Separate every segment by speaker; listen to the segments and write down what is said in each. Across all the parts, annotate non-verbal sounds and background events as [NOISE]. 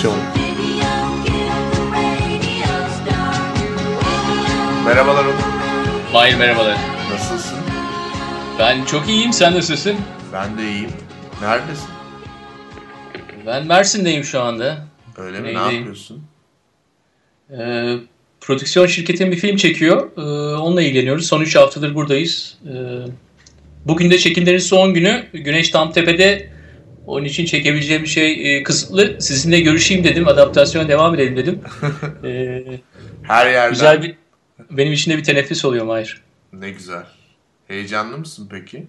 Speaker 1: Adaptasyon Merhabalar Onur.
Speaker 2: Mahir merhabalar.
Speaker 1: Nasılsın?
Speaker 2: Ben çok iyiyim. Sen nasılsın?
Speaker 1: Ben de iyiyim. Neredesin?
Speaker 2: Ben Mersin'deyim şu anda.
Speaker 1: Öyle mi? Ne
Speaker 2: Neydeyim?
Speaker 1: yapıyorsun?
Speaker 2: Ee, prodüksiyon şirketim bir film çekiyor. Ee, onunla ilgileniyoruz. Son 3 haftadır buradayız. Ee, bugün de çekimlerin son günü. Güneş tam tepede. Onun için çekebileceğim bir şey e, kısıtlı. Sizinle görüşeyim dedim. Adaptasyona devam edelim dedim. Ee, [LAUGHS]
Speaker 1: Her yerden.
Speaker 2: güzel bir... Benim için de bir teneffüs oluyor Mahir.
Speaker 1: Ne güzel. Heyecanlı mısın peki?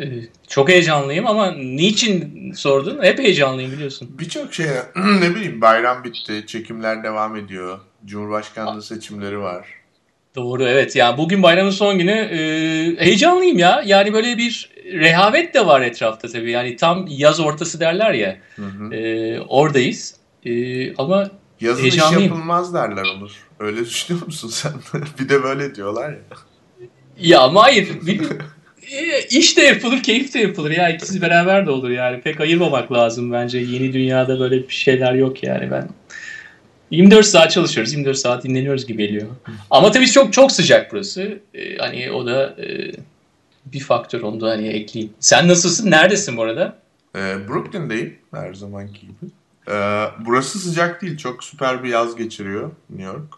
Speaker 2: Ee, çok heyecanlıyım ama niçin sordun? Hep heyecanlıyım biliyorsun.
Speaker 1: Birçok şey [CLEARS THROAT] ne bileyim bayram bitti, çekimler devam ediyor. Cumhurbaşkanlığı seçimleri var.
Speaker 2: Doğru evet yani bugün bayramın son günü e, heyecanlıyım ya yani böyle bir rehavet de var etrafta tabii yani tam yaz ortası derler ya
Speaker 1: Hı hı.
Speaker 2: e, oradayız E, ama
Speaker 1: Yazın iş
Speaker 2: heyecanlıyım.
Speaker 1: yapılmaz derler Onur. Öyle düşünüyor musun sen? [LAUGHS] bir de böyle diyorlar ya.
Speaker 2: ya ama hayır. E, iş de yapılır keyif de yapılır ya ikisi beraber de olur yani pek ayırmamak lazım bence yeni dünyada böyle bir şeyler yok yani ben 24 saat çalışıyoruz 24 saat dinleniyoruz gibi geliyor ama tabii çok çok sıcak burası E, hani o da e, bir faktör onu da hani ekleyeyim sen nasılsın neredesin bu arada
Speaker 1: Ee, Brooklyn'deyim her zamanki gibi. Ee, burası sıcak değil. Çok süper bir yaz geçiriyor New York.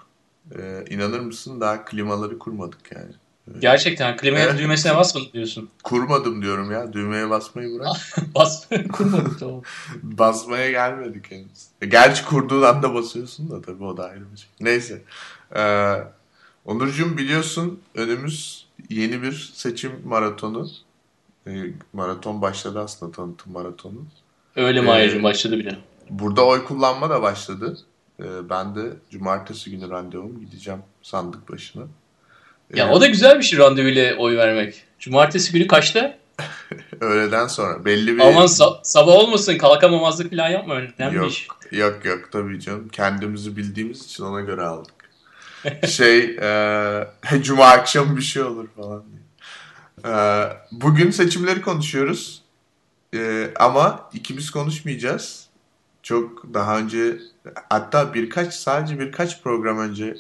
Speaker 1: Ee, inanır mısın daha klimaları kurmadık yani.
Speaker 2: Gerçekten klima
Speaker 1: Evet.
Speaker 2: düğmesine basmadın diyorsun
Speaker 1: Kurmadım diyorum ya. Düğmeye basmayı bırak. [LAUGHS]
Speaker 2: bas kurmadık tamam [LAUGHS]
Speaker 1: Basmaya gelmedik henüz. E, Gerçi kurduğun anda basıyorsun da tabii o da ayrı bir şey. Neyse. Ee, Onurcuğum biliyorsun önümüz yeni bir seçim maratonu. Ee, maraton başladı aslında tanıtım maratonu.
Speaker 2: öyle
Speaker 1: Ee,
Speaker 2: Mahir'cim başladı bile
Speaker 1: Burada oy kullanma da başladı. Ee, ben de cumartesi günü randevum gideceğim sandık başına.
Speaker 2: Ya
Speaker 1: Ee,
Speaker 2: o da güzel bir şey randevuyla oy vermek cumartesi günü kaçta [LAUGHS]
Speaker 1: öğleden sonra belli bir
Speaker 2: Aman sa- sabah olmasın kalkamamazlık falan yapma önemli
Speaker 1: yok
Speaker 2: iş.
Speaker 1: yok yok tabii canım kendimizi bildiğimiz için ona göre aldık. [LAUGHS] şey e, [LAUGHS] cuma akşamı bir şey olur falan diye. Ee, bugün seçimleri konuşuyoruz. Ee, ama ikimiz konuşmayacağız. Çok daha önce hatta birkaç sadece birkaç program önce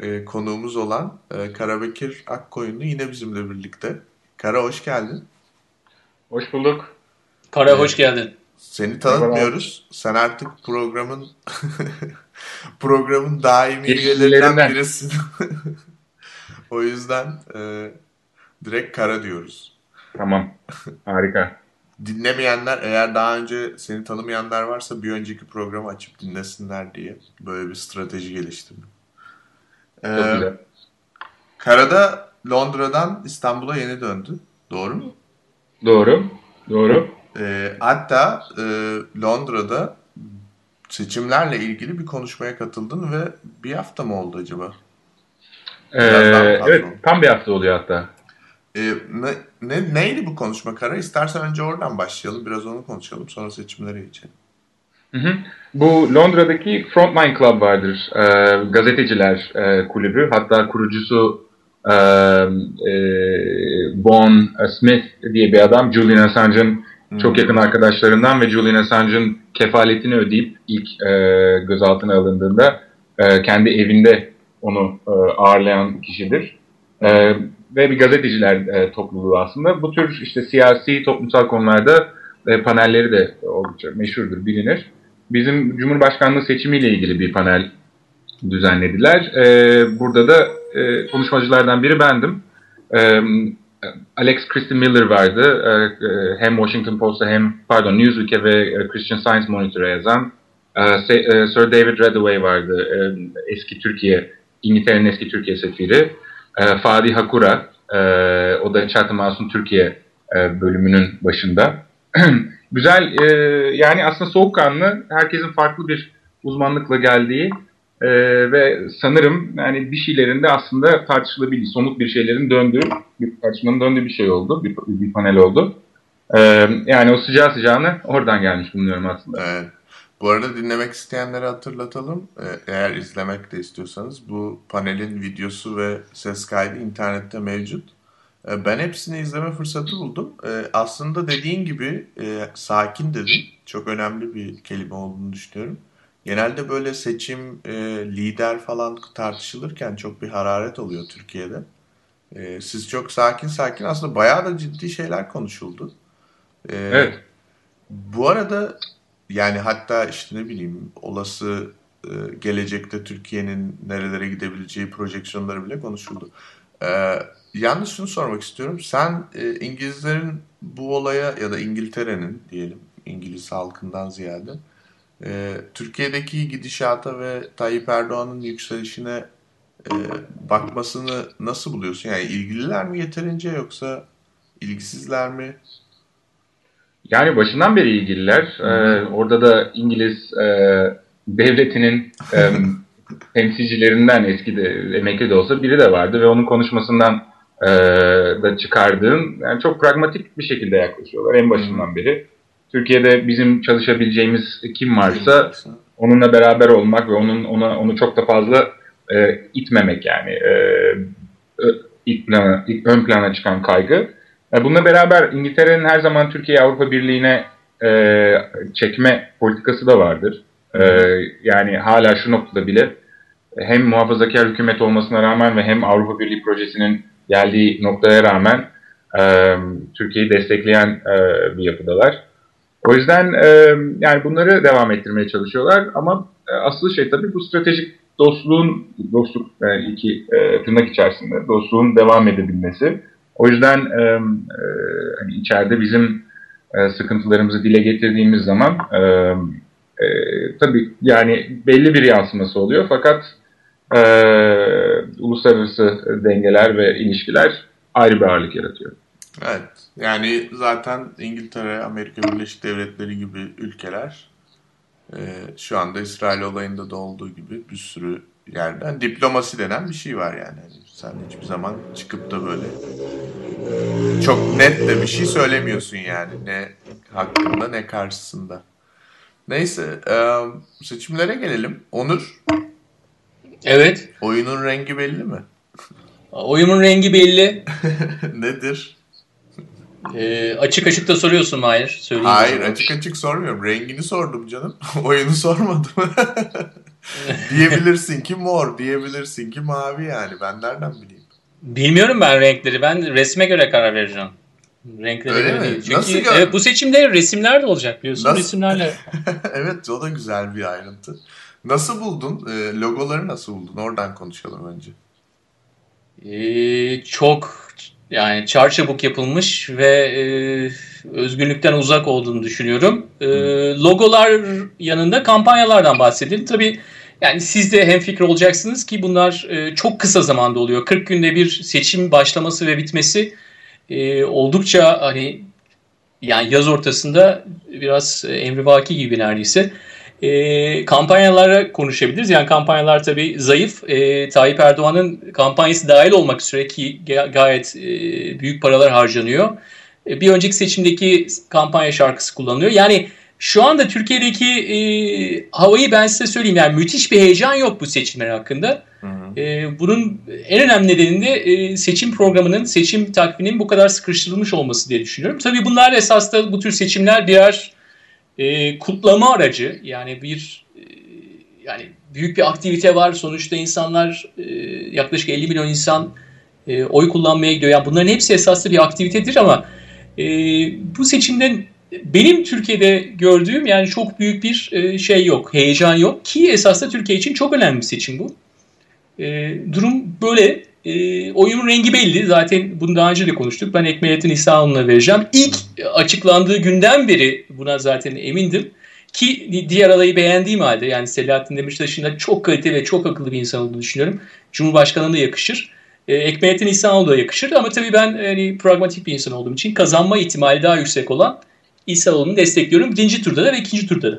Speaker 1: e, konuğumuz olan e, Karabekir Akkoyunlu yine bizimle birlikte. Kara hoş geldin.
Speaker 3: Hoş bulduk.
Speaker 2: Kara
Speaker 1: Evet.
Speaker 2: hoş geldin.
Speaker 1: Seni tanıtmıyoruz. Sen artık programın [LAUGHS] programın daimi üyelerinden birisin. [LAUGHS] o yüzden e, direkt Kara diyoruz.
Speaker 3: Tamam. Harika.
Speaker 1: Dinlemeyenler eğer daha önce seni tanımayanlar varsa bir önceki programı açıp dinlesinler diye böyle bir strateji geliştirdim.
Speaker 3: Çok
Speaker 1: Ee,
Speaker 3: güzel.
Speaker 1: Karada Londra'dan İstanbul'a yeni döndü. Doğru mu?
Speaker 3: Doğru. Doğru.
Speaker 1: Ee, hatta e, Londra'da seçimlerle ilgili bir konuşmaya katıldın ve bir hafta mı oldu acaba?
Speaker 3: Ee, evet. Tam bir hafta oluyor hatta.
Speaker 1: Ee, ne, ne- neydi bu konuşma Kara? İstersen önce oradan başlayalım. Biraz onu konuşalım. Sonra seçimlere geçelim.
Speaker 3: Hı hı. Bu Londra'daki Frontline Club vardır. Ee, gazeteciler e, kulübü. Hatta kurucusu e, e, Bon Smith diye bir adam. Julian Assange'ın çok yakın arkadaşlarından ve Julian Assange'ın kefaletini ödeyip ilk e, gözaltına alındığında e, kendi evinde onu e, ağırlayan kişidir. E, ve bir gazeteciler e, topluluğu aslında. Bu tür işte siyasi, toplumsal konularda e, panelleri de oldukça meşhurdur, bilinir. Bizim Cumhurbaşkanlığı seçimiyle ilgili bir panel düzenlediler. E, burada da e, konuşmacılardan biri bendim. E, Alex Christy Miller vardı. E, e, hem Washington Post'a hem pardon Newsweek'e ve e, Christian Science Monitor'a yazan. E, e, Sir David Redaway vardı. Eski Türkiye, İngiltere'nin eski Türkiye sefiri. Fadi Hakura, o da Chatham House'un Türkiye bölümünün başında. [CLEARS THROAT] Güzel, e, yani aslında soğukkanlı, herkesin farklı bir uzmanlıkla geldiği e, ve sanırım yani bir şeylerin de aslında tartışılabilir, somut bir şeylerin döndüğü, bir tartışmanın döndüğü bir şey oldu, bir, bir panel oldu. E, yani o sıcağı sıcağına oradan gelmiş bulunuyorum aslında.
Speaker 1: Evet. Bu arada dinlemek isteyenlere hatırlatalım. Ee, Eğer izlemek de istiyorsanız bu panelin videosu ve ses kaydı internette mevcut. E, ben hepsini izleme fırsatı buldum. E, aslında dediğin gibi e, sakin dedin. Çok önemli bir kelime olduğunu düşünüyorum. Genelde böyle seçim, lider falan tartışılırken çok bir hararet oluyor Türkiye'de. Siz çok sakin sakin aslında bayağı da ciddi şeyler konuşuldu.
Speaker 3: Evet.
Speaker 1: Bu arada yani hatta işte ne bileyim olası gelecekte Türkiye'nin nerelere gidebileceği projeksiyonları bile konuşuldu. Yalnız şunu sormak istiyorum. Sen e, İngilizlerin bu olaya ya da İngiltere'nin diyelim İngiliz halkından ziyade e, Türkiye'deki gidişata ve Tayyip Erdoğan'ın yükselişine e, bakmasını nasıl buluyorsun? Yani ilgililer mi yeterince yoksa ilgisizler mi?
Speaker 3: Yani başından beri ilgililer. Ee, orada da İngiliz e, devletinin e, [LAUGHS] temsilcilerinden eski de emekli de olsa biri de vardı ve onun konuşmasından e, da çıkardığım yani çok pragmatik bir şekilde yaklaşıyorlar en başından beri. Türkiye'de bizim çalışabileceğimiz kim varsa onunla beraber olmak ve onun ona onu çok da fazla e, itmemek yani e, ilk plana, ilk ön plana çıkan kaygı. E, bununla beraber İngiltere'nin her zaman Türkiye Avrupa Birliği'ne e, çekme politikası da vardır. E, yani hala şu noktada bile hem muhafazakar hükümet olmasına rağmen ve hem Avrupa Birliği projesinin geldiği noktaya rağmen e, Türkiye'yi destekleyen e, bir yapıdalar. O yüzden e, yani bunları devam ettirmeye çalışıyorlar ama e, asıl şey tabii bu stratejik dostluğun, dostluk e, iki e, tırnak içerisinde dostluğun devam edebilmesi. O yüzden e, e, hani içeride bizim e, sıkıntılarımızı dile getirdiğimiz zaman e, e, tabii yani belli bir yansıması oluyor fakat e, uluslararası dengeler ve ilişkiler ayrı bir ağırlık yaratıyor.
Speaker 1: Evet. Yani zaten İngiltere, Amerika Birleşik Devletleri gibi ülkeler e, şu anda İsrail olayında da olduğu gibi bir sürü yerden diplomasi denen bir şey var yani. yani sen hiçbir zaman çıkıp da böyle çok net de bir şey söylemiyorsun yani. Ne hakkında ne karşısında. Neyse e, seçimlere gelelim. Onur
Speaker 2: Evet.
Speaker 1: Oyunun rengi belli mi?
Speaker 2: Oyunun rengi belli. [LAUGHS]
Speaker 1: Nedir?
Speaker 2: E, açık açık da soruyorsun Mahir.
Speaker 1: Söyleyeyim Hayır açık açık sormuyorum. Rengini sordum canım. [LAUGHS] Oyunu sormadım. [LAUGHS] diyebilirsin ki mor, diyebilirsin ki mavi yani. Ben nereden bileyim?
Speaker 2: Bilmiyorum ben renkleri. Ben resme göre karar vereceğim. Renkleri Öyle mi? değil. Çünkü Nasıl evet, bu seçimde resimler de olacak biliyorsun. Nasıl? Resimlerle.
Speaker 1: evet o da güzel bir ayrıntı. Nasıl buldun? E, logoları nasıl buldun? Oradan konuşalım önce.
Speaker 2: Ee, çok yani çarçabuk yapılmış ve e, özgünlükten uzak olduğunu düşünüyorum. E, logolar yanında kampanyalardan bahsedin. Tabii yani siz de hemfikir olacaksınız ki bunlar e, çok kısa zamanda oluyor. 40 günde bir seçim başlaması ve bitmesi e, oldukça hani yani yaz ortasında biraz e, emrivaki gibi neredeyse e, kampanyalara konuşabiliriz. Yani kampanyalar tabii zayıf. E, Tayyip Erdoğan'ın kampanyası dahil olmak üzere ki gayet e, büyük paralar harcanıyor. E, bir önceki seçimdeki kampanya şarkısı kullanılıyor. Yani şu anda Türkiye'deki e, havayı ben size söyleyeyim. Yani müthiş bir heyecan yok bu seçimler hakkında. Hı hı. E, bunun en önemli nedeni de e, seçim programının, seçim takviminin bu kadar sıkıştırılmış olması diye düşünüyorum. Tabii bunlar esas da bu tür seçimler birer e, kutlama aracı yani bir e, yani büyük bir aktivite var sonuçta insanlar e, yaklaşık 50 milyon insan e, oy kullanmaya gidiyor. Yani bunların hepsi esaslı bir aktivitedir ama e, bu seçimden benim Türkiye'de gördüğüm yani çok büyük bir e, şey yok, heyecan yok ki esasında Türkiye için çok önemli bir seçim bu. E, durum böyle. E, oyunun rengi belli. Zaten bunu daha önce de konuştuk. Ben Ekmelettin İhsanoğlu'na vereceğim. İlk açıklandığı günden beri buna zaten emindim. Ki diğer adayı beğendiğim halde yani Selahattin Demirtaş'ın da çok kalite ve çok akıllı bir insan olduğunu düşünüyorum. Cumhurbaşkanlığına yakışır. E, Ekmelettin İhsanoğlu da yakışır ama tabii ben hani, pragmatik bir insan olduğum için kazanma ihtimali daha yüksek olan İhsanoğlu'nu destekliyorum. Birinci turda da ve ikinci turda da.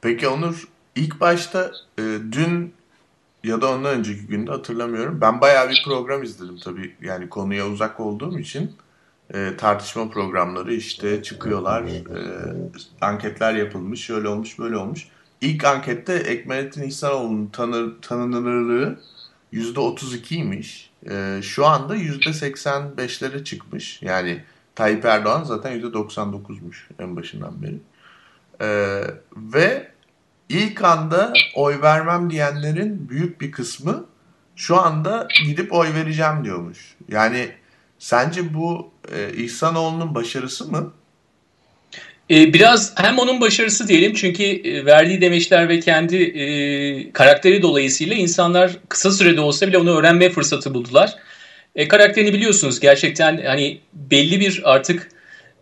Speaker 1: Peki Onur ilk başta e, dün ya da ondan önceki günde hatırlamıyorum. Ben bayağı bir program izledim tabii. Yani konuya uzak olduğum için e, tartışma programları işte çıkıyorlar. E, anketler yapılmış. Şöyle olmuş böyle olmuş. İlk ankette Ekmelettin İhsanoğlu'nun tanı, tanınırlığı %32'ymiş. E, şu anda %85'lere çıkmış. Yani Tayyip Erdoğan zaten %99'muş en başından beri. E, ve ilk anda oy vermem diyenlerin büyük bir kısmı şu anda gidip oy vereceğim diyormuş. Yani sence bu e, İhsanoğlu'nun başarısı mı?
Speaker 2: Ee, biraz hem onun başarısı diyelim çünkü e, verdiği demeçler ve kendi e, karakteri dolayısıyla insanlar kısa sürede olsa bile onu öğrenme fırsatı buldular. E, karakterini biliyorsunuz gerçekten hani belli bir artık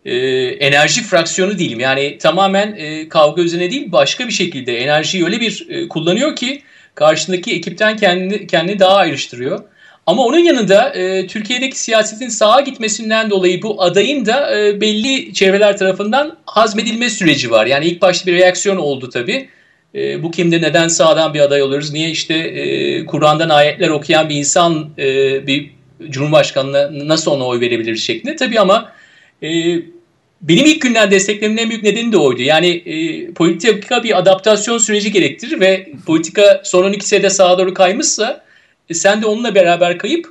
Speaker 2: e, enerji fraksiyonu değilim. Yani tamamen e, kavga üzerine değil başka bir şekilde enerjiyi öyle bir e, kullanıyor ki karşındaki ekipten kendini, kendini daha ayrıştırıyor. Ama onun yanında e, Türkiye'deki siyasetin sağa gitmesinden dolayı bu adayın da e, belli çevreler tarafından hazmedilme süreci var. Yani ilk başta bir reaksiyon oldu tabii. E, bu kimde neden sağdan bir aday oluruz? Niye işte e, Kur'an'dan ayetler okuyan bir insan e, bir Cumhurbaşkanı'na nasıl ona oy verebilir şeklinde. Tabii ama e, benim ilk günden desteklemin en büyük nedeni de oydu. Yani e, politika bir adaptasyon süreci gerektirir ve politika son 12 senede sağa doğru kaymışsa e, sen de onunla beraber kayıp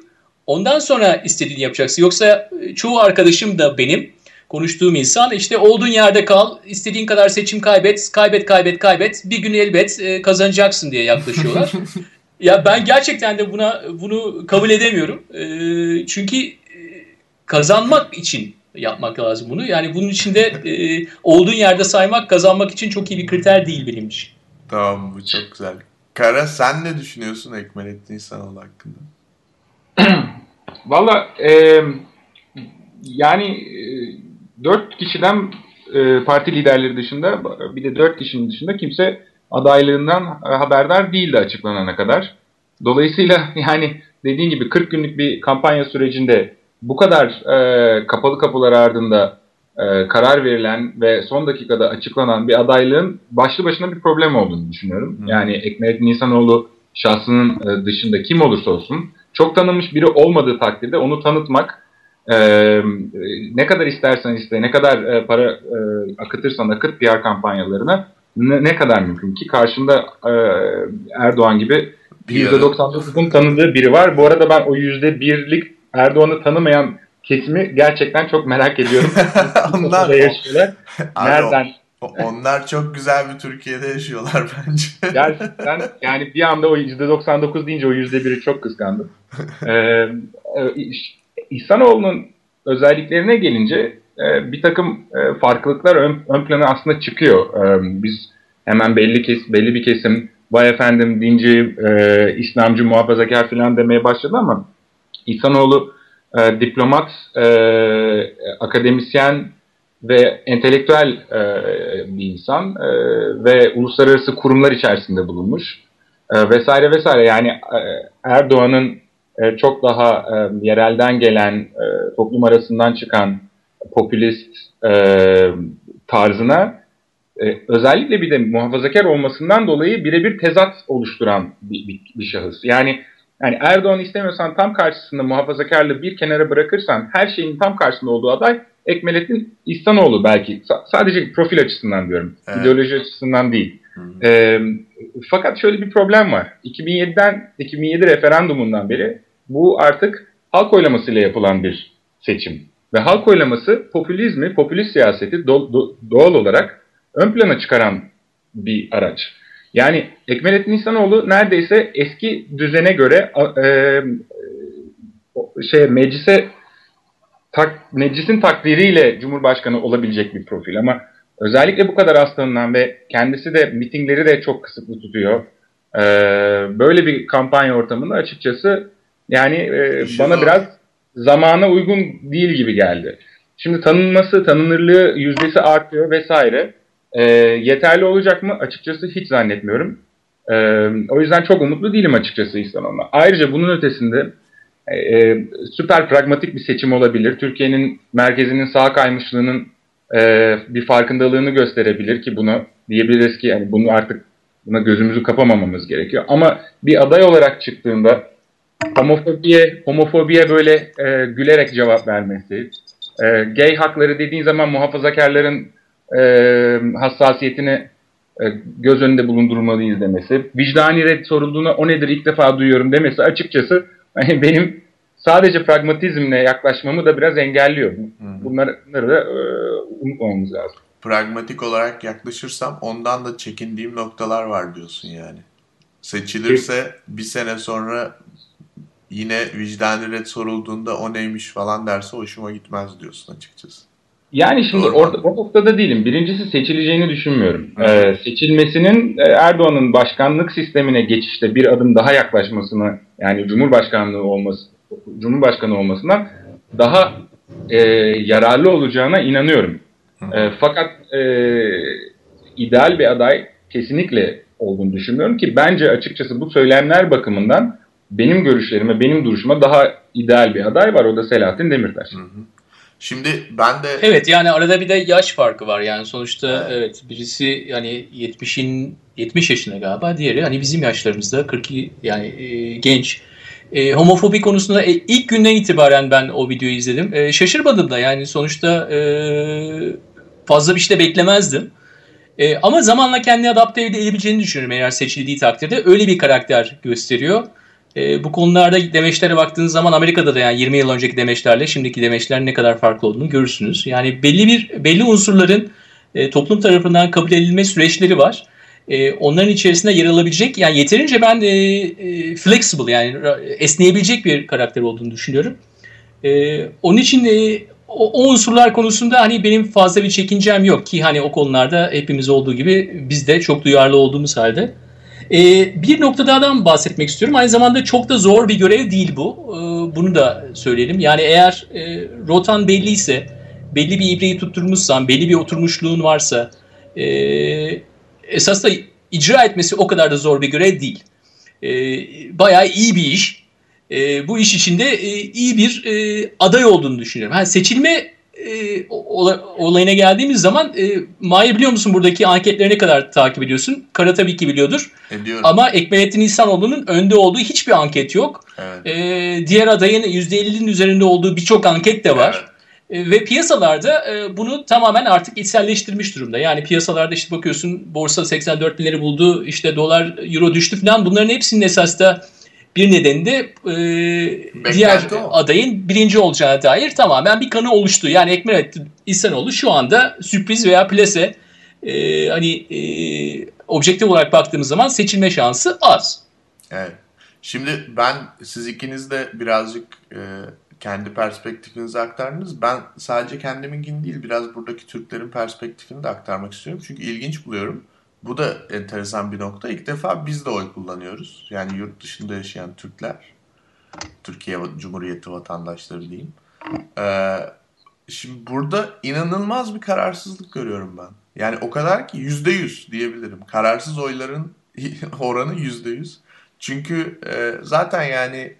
Speaker 2: ondan sonra istediğini yapacaksın. Yoksa e, çoğu arkadaşım da benim konuştuğum insan işte olduğun yerde kal, istediğin kadar seçim kaybet, kaybet, kaybet, kaybet, bir gün elbet e, kazanacaksın diye yaklaşıyorlar. [LAUGHS] ya ben gerçekten de buna bunu kabul edemiyorum. E, çünkü kazanmak için yapmak lazım bunu. Yani bunun içinde e, olduğun yerde saymak kazanmak için çok iyi bir kriter değil benim için.
Speaker 1: Tamam bu çok güzel. Kara sen ne düşünüyorsun Ekmelettin İhsanoğlu hakkında? [CLEARS THROAT]
Speaker 3: Valla e, yani e, dört kişiden e, parti liderleri dışında bir de dört kişinin dışında kimse adaylığından haberdar değildi açıklanana kadar. Dolayısıyla [LAUGHS] yani dediğin gibi 40 günlük bir kampanya sürecinde bu kadar e, kapalı kapılar ardında e, karar verilen ve son dakikada açıklanan bir adaylığın başlı başına bir problem olduğunu düşünüyorum. Hmm. Yani Ekmelettin İhsanoğlu şahsının e, dışında kim olursa olsun çok tanınmış biri olmadığı takdirde onu tanıtmak e, ne kadar istersen iste, ne kadar e, para e, akıtırsan akıt PR kampanyalarına ne, ne kadar mümkün ki karşında e, Erdoğan gibi %99'un tanıdığı biri var. Bu arada ben o %1'lik Erdoğan'ı tanımayan kesimi gerçekten çok merak ediyorum. [LAUGHS]
Speaker 1: onlar [LAUGHS] Nereden? onlar çok güzel bir Türkiye'de yaşıyorlar [LAUGHS] bence.
Speaker 3: Gerçekten yani bir anda o %99 deyince o %1'i çok kıskandım. ee, e, İhsanoğlu'nun özelliklerine gelince e, bir takım e, farklılıklar ön, ön plana aslında çıkıyor. Biz hemen belli kes, belli bir kesim vay efendim dinci, e, İslamcı, muhafazakar falan demeye başladı ama İhsanoğlu e, diplomat, e, akademisyen ve entelektüel e, bir insan e, ve uluslararası kurumlar içerisinde bulunmuş e, vesaire vesaire. Yani e, Erdoğan'ın e, çok daha e, yerelden gelen, e, toplum arasından çıkan popülist e, tarzına e, özellikle bir de muhafazakar olmasından dolayı birebir tezat oluşturan bir, bir, bir şahıs. Yani yani Erdoğan istemiyorsan tam karşısında muhafazakarlığı bir kenara bırakırsan her şeyin tam karşısında olduğu aday Ekmelettin İhsanoğlu belki. sadece profil açısından diyorum. Evet. İdeoloji açısından değil. E, fakat şöyle bir problem var. 2007'den 2007 referandumundan beri bu artık halk oylamasıyla yapılan bir seçim. Ve halk oylaması popülizmi, popülist siyaseti do, do, doğal olarak ön plana çıkaran bir araç. Yani Ekmelettin İhsanoğlu neredeyse eski düzene göre e, şey meclise tak, meclisin takdiriyle Cumhurbaşkanı olabilecek bir profil ama özellikle bu kadar hastalığından ve kendisi de mitingleri de çok kısıtlı tutuyor. E, böyle bir kampanya ortamında açıkçası yani e, bana biraz zamana uygun değil gibi geldi. Şimdi tanınması, tanınırlığı yüzdesi artıyor vesaire. E, yeterli olacak mı? Açıkçası hiç zannetmiyorum. E, o yüzden çok umutlu değilim açıkçası İhsanoğlu'na. Ayrıca bunun ötesinde e, e, süper pragmatik bir seçim olabilir. Türkiye'nin merkezinin sağ kaymışlığının e, bir farkındalığını gösterebilir ki bunu diyebiliriz ki yani bunu artık buna gözümüzü kapamamamız gerekiyor. Ama bir aday olarak çıktığında homofobiye, homofobiye böyle e, gülerek cevap vermesi, e, gay hakları dediğin zaman muhafazakarların e, hassasiyetini e, göz önünde bulundurmalıyız demesi, vicdani red sorulduğuna o nedir ilk defa duyuyorum demesi açıkçası hani [LAUGHS] benim sadece pragmatizmle yaklaşmamı da biraz engelliyor. Bunları da e, unutmamamız lazım.
Speaker 1: Pragmatik olarak yaklaşırsam ondan da çekindiğim noktalar var diyorsun yani. Seçilirse bir sene sonra yine vicdani red sorulduğunda o neymiş falan derse hoşuma gitmez diyorsun açıkçası.
Speaker 3: Yani şimdi orada, o noktada değilim. Birincisi seçileceğini düşünmüyorum. Ee, seçilmesinin e, Erdoğan'ın başkanlık sistemine geçişte bir adım daha yaklaşmasını yani Cumhurbaşkanlığı olması Cumhurbaşkanı olmasından daha e, yararlı olacağına inanıyorum. E, fakat e, ideal bir aday kesinlikle olduğunu düşünmüyorum ki bence açıkçası bu söylemler bakımından benim görüşlerime, benim duruşuma daha ideal bir aday var. O da Selahattin Demirtaş. Hı hı.
Speaker 1: Şimdi ben de...
Speaker 2: Evet yani arada bir de yaş farkı var yani sonuçta evet, evet birisi yani 70'in 70 yaşında galiba diğeri hani bizim yaşlarımızda 42 yani e, genç. E, homofobi konusunda e, ilk günden itibaren ben o videoyu izledim. E, şaşırmadım da yani sonuçta e, fazla bir şey de beklemezdim. E, ama zamanla kendini adapte edebileceğini düşünüyorum eğer seçildiği takdirde. Öyle bir karakter gösteriyor. E, bu konularda demeçlere baktığınız zaman Amerika'da da yani 20 yıl önceki demeçlerle şimdiki demeçler ne kadar farklı olduğunu görürsünüz. Yani belli bir belli unsurların e, toplum tarafından kabul edilme süreçleri var. E, onların içerisinde yer alabilecek yani yeterince ben e, e, flexible yani esneyebilecek bir karakter olduğunu düşünüyorum. E, onun için e, o, o unsurlar konusunda hani benim fazla bir çekincem yok ki hani o konularda hepimiz olduğu gibi biz de çok duyarlı olduğumuz halde. Ee, bir noktadan bahsetmek istiyorum. Aynı zamanda çok da zor bir görev değil bu. Ee, bunu da söyleyelim. Yani eğer e, rotan belliyse, belli bir ibreyi tutturmuşsan, belli bir oturmuşluğun varsa e, esas da icra etmesi o kadar da zor bir görev değil. E, bayağı iyi bir iş. E, bu iş içinde e, iyi bir e, aday olduğunu düşünüyorum. Ha, seçilme e, olayına geldiğimiz zaman e, Mahir biliyor musun buradaki anketleri ne kadar takip ediyorsun? Kara tabii ki biliyordur.
Speaker 1: Ediyorum.
Speaker 2: Ama Ekmelettin İhsanoğlu'nun önde olduğu hiçbir anket yok.
Speaker 1: Evet.
Speaker 2: E, diğer adayın %50'nin üzerinde olduğu birçok anket de var. Evet. E, ve piyasalarda e, bunu tamamen artık içselleştirmiş durumda. Yani piyasalarda işte bakıyorsun borsa 84 binleri buldu, işte dolar, euro düştü falan. Bunların hepsinin esas da bir nedeni de e, diğer o. adayın birinci olacağına dair tamamen bir kanı oluştu. Yani Ekmelettin İhsanoğlu şu anda sürpriz veya plase e, hani e, objektif olarak baktığımız zaman seçilme şansı az.
Speaker 1: Evet. Şimdi ben siz ikiniz de birazcık e, kendi perspektifinizi aktardınız. Ben sadece kendimin değil biraz buradaki Türklerin perspektifini de aktarmak istiyorum. Çünkü ilginç buluyorum. Bu da enteresan bir nokta. İlk defa biz de oy kullanıyoruz. Yani yurt dışında yaşayan Türkler. Türkiye Cumhuriyeti vatandaşları diyeyim. Ee, şimdi burada inanılmaz bir kararsızlık görüyorum ben. Yani o kadar ki yüzde yüz diyebilirim. Kararsız oyların [LAUGHS] oranı yüzde yüz. Çünkü e, zaten yani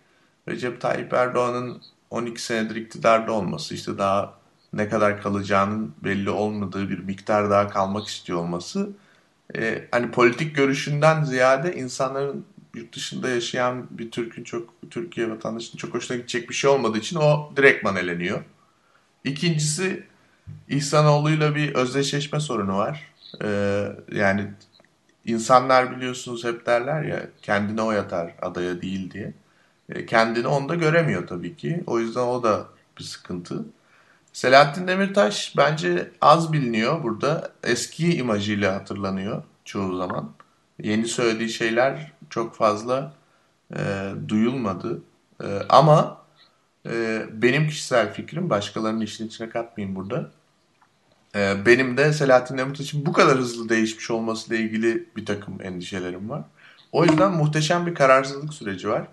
Speaker 1: Recep Tayyip Erdoğan'ın 12 senedir iktidarda olması, işte daha ne kadar kalacağının belli olmadığı bir miktar daha kalmak istiyor olması e, hani politik görüşünden ziyade insanların yurt dışında yaşayan bir Türk'ün çok Türkiye vatandaşının çok hoşuna gidecek bir şey olmadığı için o direktman eleniyor. İkincisi İhsanoğlu'yla bir özdeşleşme sorunu var. Ee, yani insanlar biliyorsunuz hep derler ya kendine oy atar adaya değil diye. E, kendini onda göremiyor tabii ki. O yüzden o da bir sıkıntı. Selahattin Demirtaş bence az biliniyor burada. Eski imajıyla hatırlanıyor çoğu zaman. Yeni söylediği şeyler çok fazla e, duyulmadı. E, ama e, benim kişisel fikrim, başkalarının işin içine katmayayım burada. E, benim de Selahattin Demirtaş'ın bu kadar hızlı değişmiş olmasıyla ilgili bir takım endişelerim var. O yüzden muhteşem bir kararsızlık süreci var.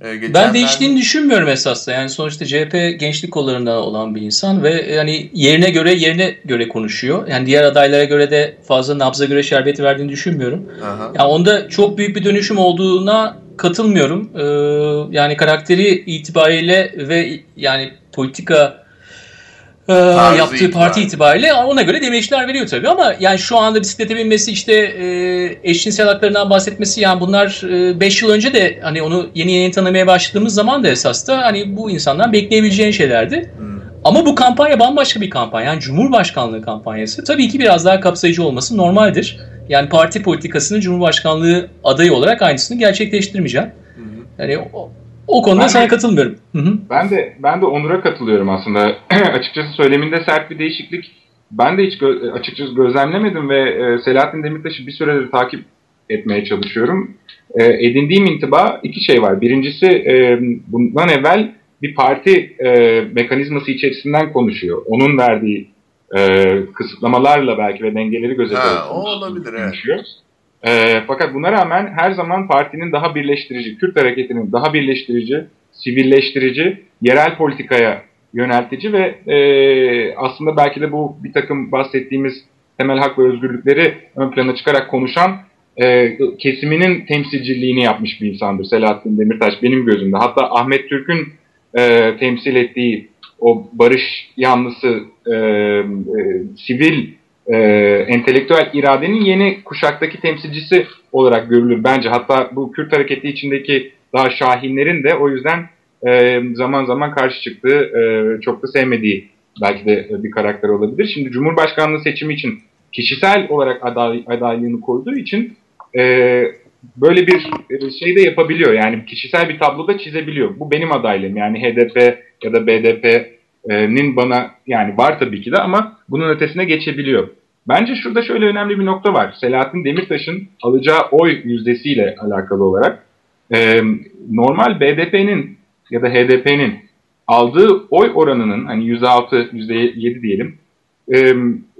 Speaker 2: Geçenler... Ben değiştiğini düşünmüyorum esasında. Yani sonuçta CHP gençlik kollarında olan bir insan ve yani yerine göre yerine göre konuşuyor. Yani diğer adaylara göre de fazla nabza göre şerbeti verdiğini düşünmüyorum. Aha. Yani onda çok büyük bir dönüşüm olduğuna katılmıyorum. Ee, yani karakteri itibariyle ve yani politika e, yaptığı itibariyle. parti itibariyle ona göre demeçler veriyor tabii ama yani şu anda bisiklete binmesi işte e, eşcinsel haklarından bahsetmesi yani bunlar 5 e, yıl önce de hani onu yeni yeni tanımaya başladığımız zaman da esas da hani bu insandan bekleyebileceğin şeylerdi. Hmm. Ama bu kampanya bambaşka bir kampanya. Yani Cumhurbaşkanlığı kampanyası. Tabii ki biraz daha kapsayıcı olması normaldir. Yani parti politikasının Cumhurbaşkanlığı adayı olarak aynısını gerçekleştirmeyeceğim. Yani o, o konuda ben sana de, katılmıyorum. Hı hı.
Speaker 3: Ben de ben de Onur'a katılıyorum aslında. [CLEARS THROAT] Açıkçası söyleminde sert bir değişiklik ben de hiç gö- açıkçası gözlemlemedim ve e, Selahattin Demirtaş'ı bir süredir takip etmeye çalışıyorum. E, edindiğim intiba iki şey var. Birincisi e, bundan evvel bir parti e, mekanizması içerisinden konuşuyor. Onun verdiği e, kısıtlamalarla belki ve dengeleri gözeterek
Speaker 1: ha, o olabilir,
Speaker 3: konuşuyor. Evet. E, fakat buna rağmen her zaman partinin daha birleştirici, Kürt hareketinin daha birleştirici, sivilleştirici, yerel politikaya yöneltici ve e, aslında belki de bu bir takım bahsettiğimiz temel hak ve özgürlükleri ön plana çıkarak konuşan e, kesiminin temsilciliğini yapmış bir insandır Selahattin Demirtaş benim gözümde. Hatta Ahmet Türk'ün e, temsil ettiği o barış yanlısı e, e, sivil e, entelektüel iradenin yeni kuşaktaki temsilcisi olarak görülür bence. Hatta bu Kürt hareketi içindeki daha şahinlerin de o yüzden e, zaman zaman karşı çıktığı, e, çok da sevmediği belki de bir karakter olabilir. Şimdi Cumhurbaşkanlığı seçimi için kişisel olarak aday, adaylığını koyduğu için e, böyle bir şey de yapabiliyor. Yani kişisel bir tabloda çizebiliyor. Bu benim adaylığım. Yani HDP ya da BDP'nin bana yani var tabii ki de ama bunun ötesine geçebiliyor. Bence şurada şöyle önemli bir nokta var. Selahattin Demirtaş'ın alacağı oy yüzdesiyle alakalı olarak e, normal BDP'nin ya da HDP'nin aldığı oy oranının hani %6, %7 diyelim e,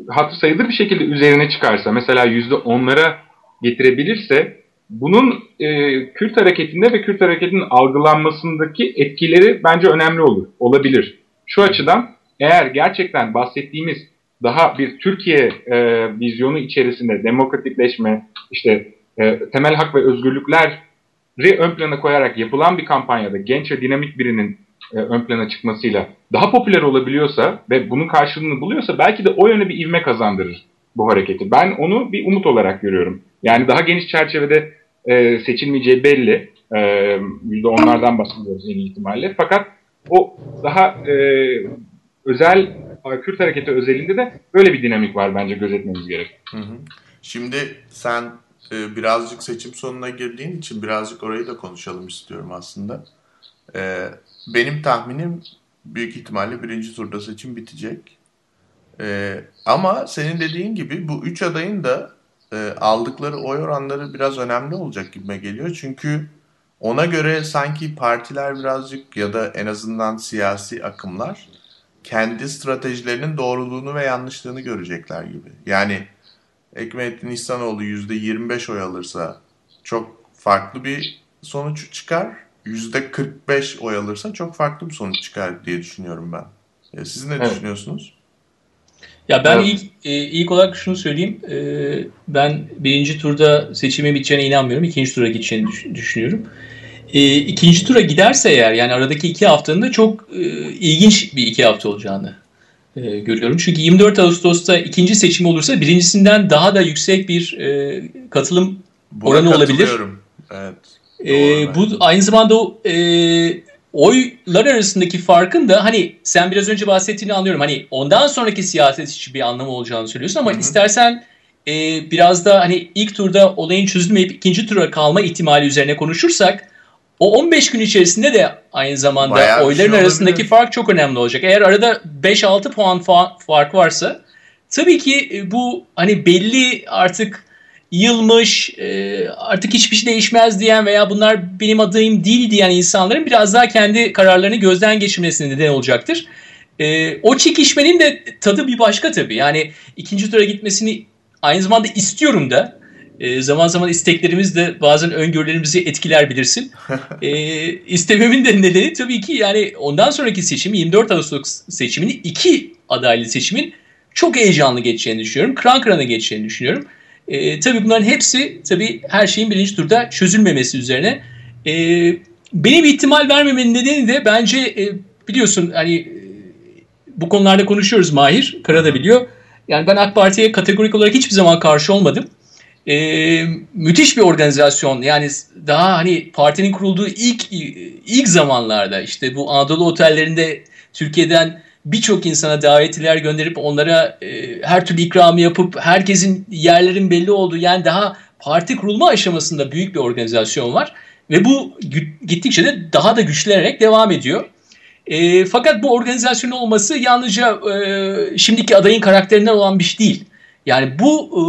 Speaker 3: hatır sayılır bir şekilde üzerine çıkarsa mesela %10'lara getirebilirse bunun e, Kürt hareketinde ve Kürt hareketinin algılanmasındaki etkileri bence önemli olur, olabilir. Şu açıdan eğer gerçekten bahsettiğimiz daha bir Türkiye e, vizyonu içerisinde demokratikleşme, işte e, temel hak ve özgürlükleri ön plana koyarak yapılan bir kampanyada genç ve dinamik birinin e, ön plana çıkmasıyla daha popüler olabiliyorsa ve bunun karşılığını buluyorsa belki de o yöne bir ivme kazandırır bu hareketi. Ben onu bir umut olarak görüyorum. Yani daha geniş çerçevede e, seçilmeyeceği belli. E, %10'lardan bahsediyoruz en ihtimalle. Fakat o daha e, özel Kürt hareketi özelinde de böyle bir dinamik var bence gözetmemiz gerek. Hı hı.
Speaker 1: Şimdi sen e, birazcık seçim sonuna girdiğin için birazcık orayı da konuşalım istiyorum aslında. E, benim tahminim büyük ihtimalle birinci turda seçim bitecek. E, ama senin dediğin gibi bu üç adayın da e, aldıkları oy oranları biraz önemli olacak gibime geliyor. Çünkü ona göre sanki partiler birazcık ya da en azından siyasi akımlar kendi stratejilerinin doğruluğunu ve yanlışlığını görecekler gibi. Yani Ekmettin İhsanoğlu %25 oy alırsa çok farklı bir sonuç çıkar. %45 oy alırsa çok farklı bir sonuç çıkar diye düşünüyorum ben. E, siz ne evet. düşünüyorsunuz?
Speaker 2: Ya ben evet. ilk e, ilk olarak şunu söyleyeyim. E, ben birinci turda seçimin biteceğine inanmıyorum. İkinci tura gideceğini düşünüyorum. E, ikinci tura giderse eğer yani aradaki iki haftanın da çok e, ilginç bir iki hafta olacağını e, görüyorum. Çünkü 24 Ağustos'ta ikinci seçim olursa birincisinden daha da yüksek bir e, katılım Buna oranı olabilir.
Speaker 1: Evet.
Speaker 2: E, bu aynı zamanda o e, oylar arasındaki farkın da hani sen biraz önce bahsettiğini anlıyorum. Hani ondan sonraki siyaset için bir anlamı olacağını söylüyorsun ama Hı-hı. istersen e, biraz da hani ilk turda olayın çözülmeyip ikinci tura kalma ihtimali üzerine konuşursak o 15 gün içerisinde de aynı zamanda Bayağı oyların şey arasındaki fark çok önemli olacak. Eğer arada 5-6 puan fa- fark varsa tabii ki e, bu hani belli artık yılmış e, artık hiçbir şey değişmez diyen veya bunlar benim adayım değil diyen insanların biraz daha kendi kararlarını gözden geçirmesine neden olacaktır. E, o çekişmenin de tadı bir başka tabii. Yani ikinci tura gitmesini aynı zamanda istiyorum da e, zaman zaman isteklerimiz de bazen öngörülerimizi etkiler bilirsin. [LAUGHS] e, istememin de nedeni tabii ki yani ondan sonraki seçim 24 Ağustos seçimini iki adaylı seçimin çok heyecanlı geçeceğini düşünüyorum. Kran kırana geçeceğini düşünüyorum. E, tabii bunların hepsi tabii her şeyin birinci turda çözülmemesi üzerine. E, benim ihtimal vermemenin nedeni de bence e, biliyorsun hani e, bu konularda konuşuyoruz Mahir. Kara da biliyor. Yani ben AK Parti'ye kategorik olarak hiçbir zaman karşı olmadım e, müthiş bir organizasyon. Yani daha hani partinin kurulduğu ilk ilk zamanlarda işte bu Anadolu otellerinde Türkiye'den birçok insana davetiler gönderip onlara e, her türlü ikramı yapıp herkesin yerlerin belli olduğu yani daha parti kurulma aşamasında büyük bir organizasyon var. Ve bu gittikçe de daha da güçlenerek devam ediyor. E, fakat bu organizasyonun olması yalnızca e, şimdiki adayın karakterinden olan bir şey değil. Yani bu e,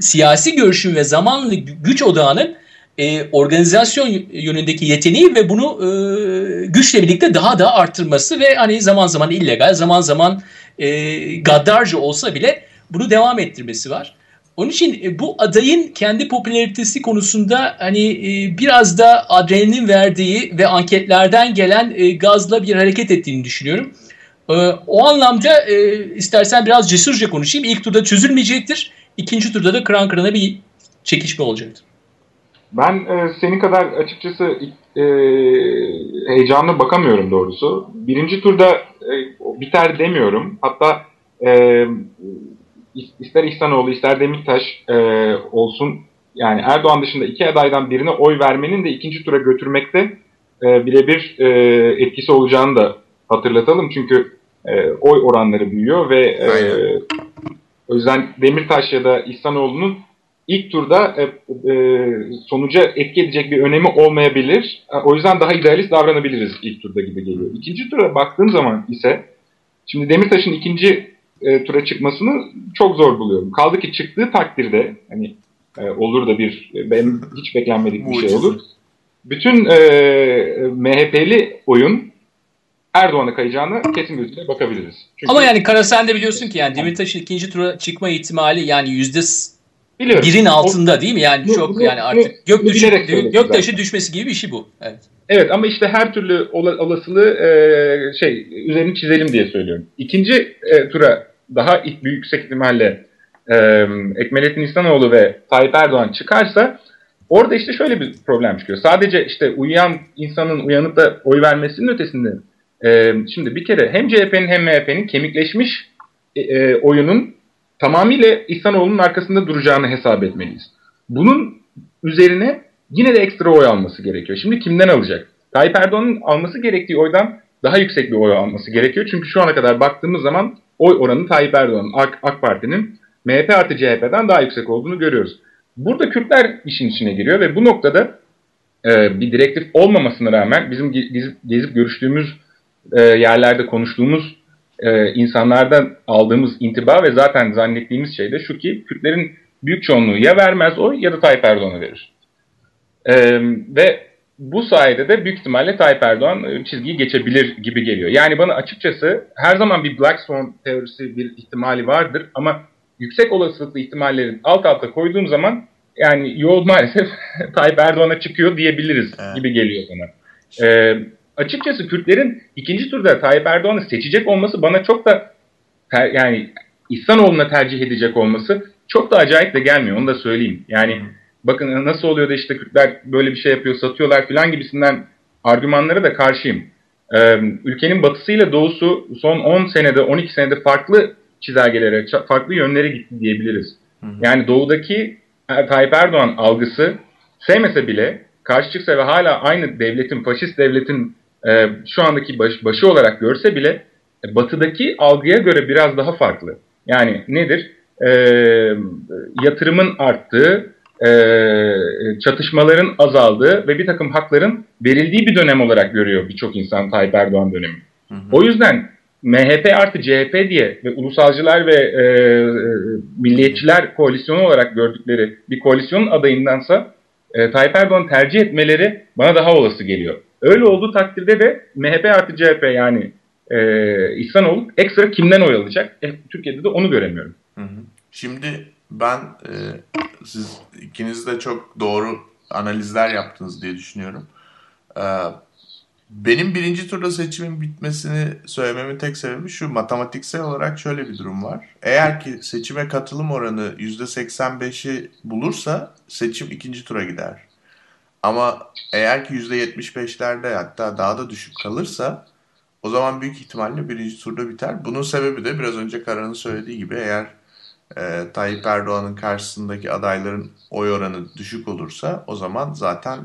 Speaker 2: siyasi görüşün ve zamanlı güç odağının e, organizasyon yönündeki yeteneği ve bunu e, güçle birlikte daha da arttırması ve hani zaman zaman illegal, zaman zaman e, gaddarca olsa bile bunu devam ettirmesi var. Onun için e, bu adayın kendi popülaritesi konusunda hani e, biraz da adrenalin verdiği ve anketlerden gelen e, gazla bir hareket ettiğini düşünüyorum. E, o anlamda e, istersen biraz cesurca konuşayım. İlk turda çözülmeyecektir. İkinci turda da kıran kırana bir çekişme olacaktır.
Speaker 3: Ben e, senin kadar açıkçası e, heyecanla bakamıyorum doğrusu. Birinci turda e, biter demiyorum. Hatta e, ister İhsanoğlu ister Demirtaş e, olsun yani Erdoğan dışında iki adaydan birine oy vermenin de ikinci tura götürmekte e, birebir e, etkisi olacağını da hatırlatalım. Çünkü e, oy oranları büyüyor ve e, o yüzden Demirtaş ya da İhsanoğlu'nun ilk turda e, e, sonuca etki edecek bir önemi olmayabilir. E, o yüzden daha idealist davranabiliriz ilk turda gibi geliyor. İkinci tura baktığım zaman ise şimdi Demirtaş'ın ikinci e, tura çıkmasını çok zor buluyorum. Kaldı ki çıktığı takdirde hani e, olur da bir ben hiç beklenmedik bir şey olur. Bütün e, MHP'li oyun Erdoğan'a kayacağını kesin gözüyle bakabiliriz.
Speaker 2: Çünkü, Ama yani Kara sen de biliyorsun ki yani Demirtaş'ın ikinci tura çıkma ihtimali yani yüzde Biliyorum. birin altında o, değil mi? Yani bu, çok bu, yani artık gök düşü, göktaşı düşmesi gibi bir şey bu. Evet.
Speaker 3: Evet ama işte her türlü olasılığı e, şey üzerini çizelim diye söylüyorum. İkinci e, tura daha büyük yüksek ihtimalle e, Ekmelettin İhsanoğlu ve Tayyip Erdoğan çıkarsa orada işte şöyle bir problem çıkıyor. Sadece işte uyuyan insanın uyanıp da oy vermesinin ötesinde e, şimdi bir kere hem CHP'nin hem MHP'nin kemikleşmiş e, e, oyunun tamamıyla İhsanoğlu'nun arkasında duracağını hesap etmeliyiz. Bunun üzerine yine de ekstra oy alması gerekiyor. Şimdi kimden alacak? Tayyip Erdoğan'ın alması gerektiği oydan daha yüksek bir oy alması gerekiyor. Çünkü şu ana kadar baktığımız zaman oy oranı Tayyip Erdoğan'ın AK, AK Parti'nin MHP artı CHP'den daha yüksek olduğunu görüyoruz. Burada Kürtler işin içine giriyor ve bu noktada e, bir direktif olmamasına rağmen bizim gezip, gezip görüştüğümüz e, yerlerde konuştuğumuz e, insanlardan aldığımız intiba ve zaten zannettiğimiz şey de şu ki Kürtlerin büyük çoğunluğu ya vermez oy ya da Tayyip Erdoğan'a verir. E, ve bu sayede de büyük ihtimalle Tayyip Erdoğan e, çizgiyi geçebilir gibi geliyor. Yani bana açıkçası her zaman bir Black Swan teorisi bir ihtimali vardır ama yüksek olasılıklı ihtimallerin alt alta koyduğum zaman yani yol maalesef [LAUGHS] Tayyip Erdoğan'a çıkıyor diyebiliriz evet. gibi geliyor bana. Ee, açıkçası Kürtlerin ikinci turda Tayyip Erdoğan'ı seçecek olması bana çok da ter, yani İhsanoğlu'na tercih edecek olması çok da acayip de gelmiyor onu da söyleyeyim. Yani bakın nasıl oluyor da işte Kürtler böyle bir şey yapıyor, satıyorlar filan gibisinden argümanlara da karşıyım. Ee, ülkenin batısıyla doğusu son 10 senede, 12 senede farklı çizelgelere, farklı yönlere gitti diyebiliriz. Hı hı. Yani doğudaki e, Tayyip Erdoğan algısı sevmese bile karşı çıksa ve hala aynı devletin, faşist devletin e, şu andaki baş, başı olarak görse bile e, batıdaki algıya göre biraz daha farklı. Yani nedir? E, yatırımın arttığı, e, çatışmaların azaldığı ve bir takım hakların verildiği bir dönem olarak görüyor birçok insan Tayyip Erdoğan dönemi. Hı hı. O yüzden MHP artı CHP diye ve ulusalcılar ve e, milliyetçiler koalisyonu olarak gördükleri bir koalisyonun adayındansa e, Tayyip Erdoğan tercih etmeleri bana daha olası geliyor. Öyle olduğu takdirde de MHP artı CHP yani e, İhsanoğlu ekstra kimden oy alacak? E, Türkiye'de de onu göremiyorum.
Speaker 1: Şimdi ben e, siz ikiniz de çok doğru analizler yaptınız diye düşünüyorum. E, benim birinci turda seçimin bitmesini söylememin tek sebebi şu matematiksel olarak şöyle bir durum var. Eğer ki seçime katılım oranı %85'i bulursa seçim ikinci tura gider. Ama eğer ki %75'lerde hatta daha da düşük kalırsa o zaman büyük ihtimalle birinci turda biter. Bunun sebebi de biraz önce Karan'ın söylediği gibi eğer e, Tayyip Erdoğan'ın karşısındaki adayların oy oranı düşük olursa o zaman zaten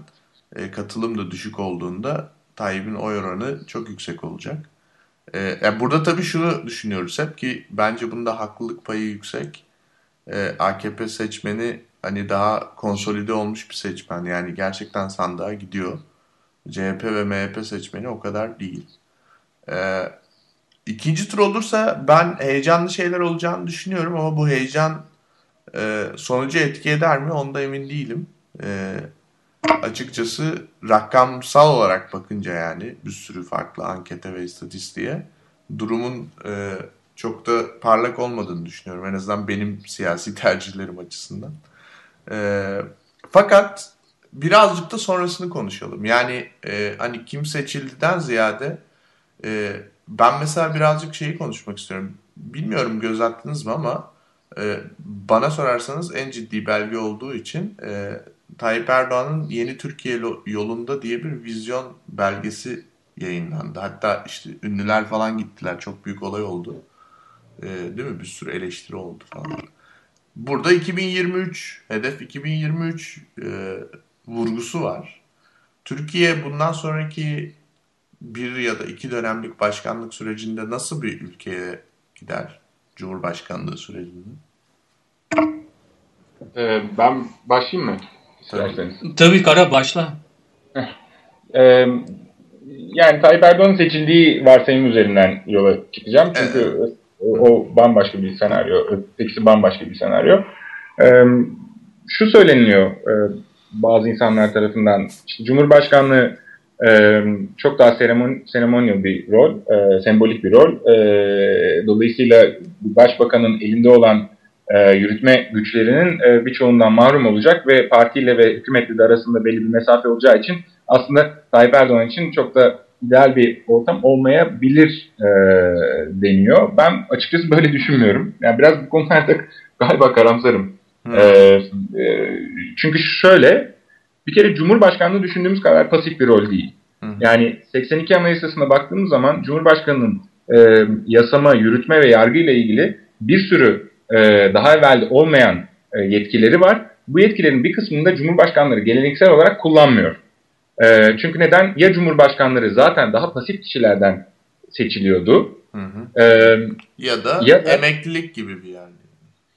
Speaker 1: e, katılım da düşük olduğunda Tayyip'in oy oranı çok yüksek olacak. E, yani burada tabii şunu düşünüyoruz hep ki bence bunda haklılık payı yüksek. E, AKP seçmeni hani daha konsolide olmuş bir seçmen. Yani gerçekten sandığa gidiyor. CHP ve MHP seçmeni o kadar değil. E, ikinci tur olursa ben heyecanlı şeyler olacağını düşünüyorum ama bu heyecan e, sonucu etki eder mi onda emin değilim. E, açıkçası rakamsal olarak bakınca yani bir sürü farklı ankete ve istatistiğe durumun e, çok da parlak olmadığını düşünüyorum. En azından benim siyasi tercihlerim açısından. E, fakat birazcık da sonrasını konuşalım. Yani e, hani kim seçildiden ziyade e, ben mesela birazcık şeyi konuşmak istiyorum. Bilmiyorum göz attınız mı ama e, bana sorarsanız en ciddi belge olduğu için e, Tayyip Erdoğan'ın Yeni Türkiye yolunda diye bir vizyon belgesi yayınlandı. Hatta işte ünlüler falan gittiler. Çok büyük olay oldu. E, değil mi? Bir sürü eleştiri oldu falan. Burada 2023, hedef 2023 e, vurgusu var. Türkiye bundan sonraki bir ya da iki dönemlik başkanlık sürecinde nasıl bir ülkeye gider? Cumhurbaşkanlığı sürecinde.
Speaker 3: Ee, ben başlayayım mı?
Speaker 2: İsterseniz. Tabii Kara başla.
Speaker 3: ee, yani Tayyip Erdoğan'ın seçildiği varsayım üzerinden yola çıkacağım. Çünkü evet. O, bambaşka bir senaryo. Ötekisi bambaşka bir senaryo. Ee, şu söyleniliyor e, bazı insanlar tarafından. İşte Cumhurbaşkanlığı e, çok daha seremon, seremonyal bir rol, e, sembolik bir rol. E, dolayısıyla başbakanın elinde olan e, yürütme güçlerinin e, birçoğundan mahrum olacak ve partiyle ve hükümetle de arasında belli bir mesafe olacağı için aslında Tayyip Erdoğan için çok da ideal bir ortam olmayabilir e, deniyor. Ben açıkçası böyle düşünmüyorum. Yani biraz bu konularda galiba karamsarım. Hmm. E, e, çünkü şöyle bir kere Cumhurbaşkanlığı düşündüğümüz kadar pasif bir rol değil. Hı. Yani 82 Anayasası'na baktığımız zaman Cumhurbaşkanı'nın e, yasama, yürütme ve yargı ile ilgili bir sürü e, daha evvel olmayan e, yetkileri var. Bu yetkilerin bir kısmını da Cumhurbaşkanları geleneksel olarak kullanmıyor. E, çünkü neden? Ya Cumhurbaşkanları zaten daha pasif kişilerden seçiliyordu. Hı hı.
Speaker 1: E, ya da ya emeklilik gibi bir yani.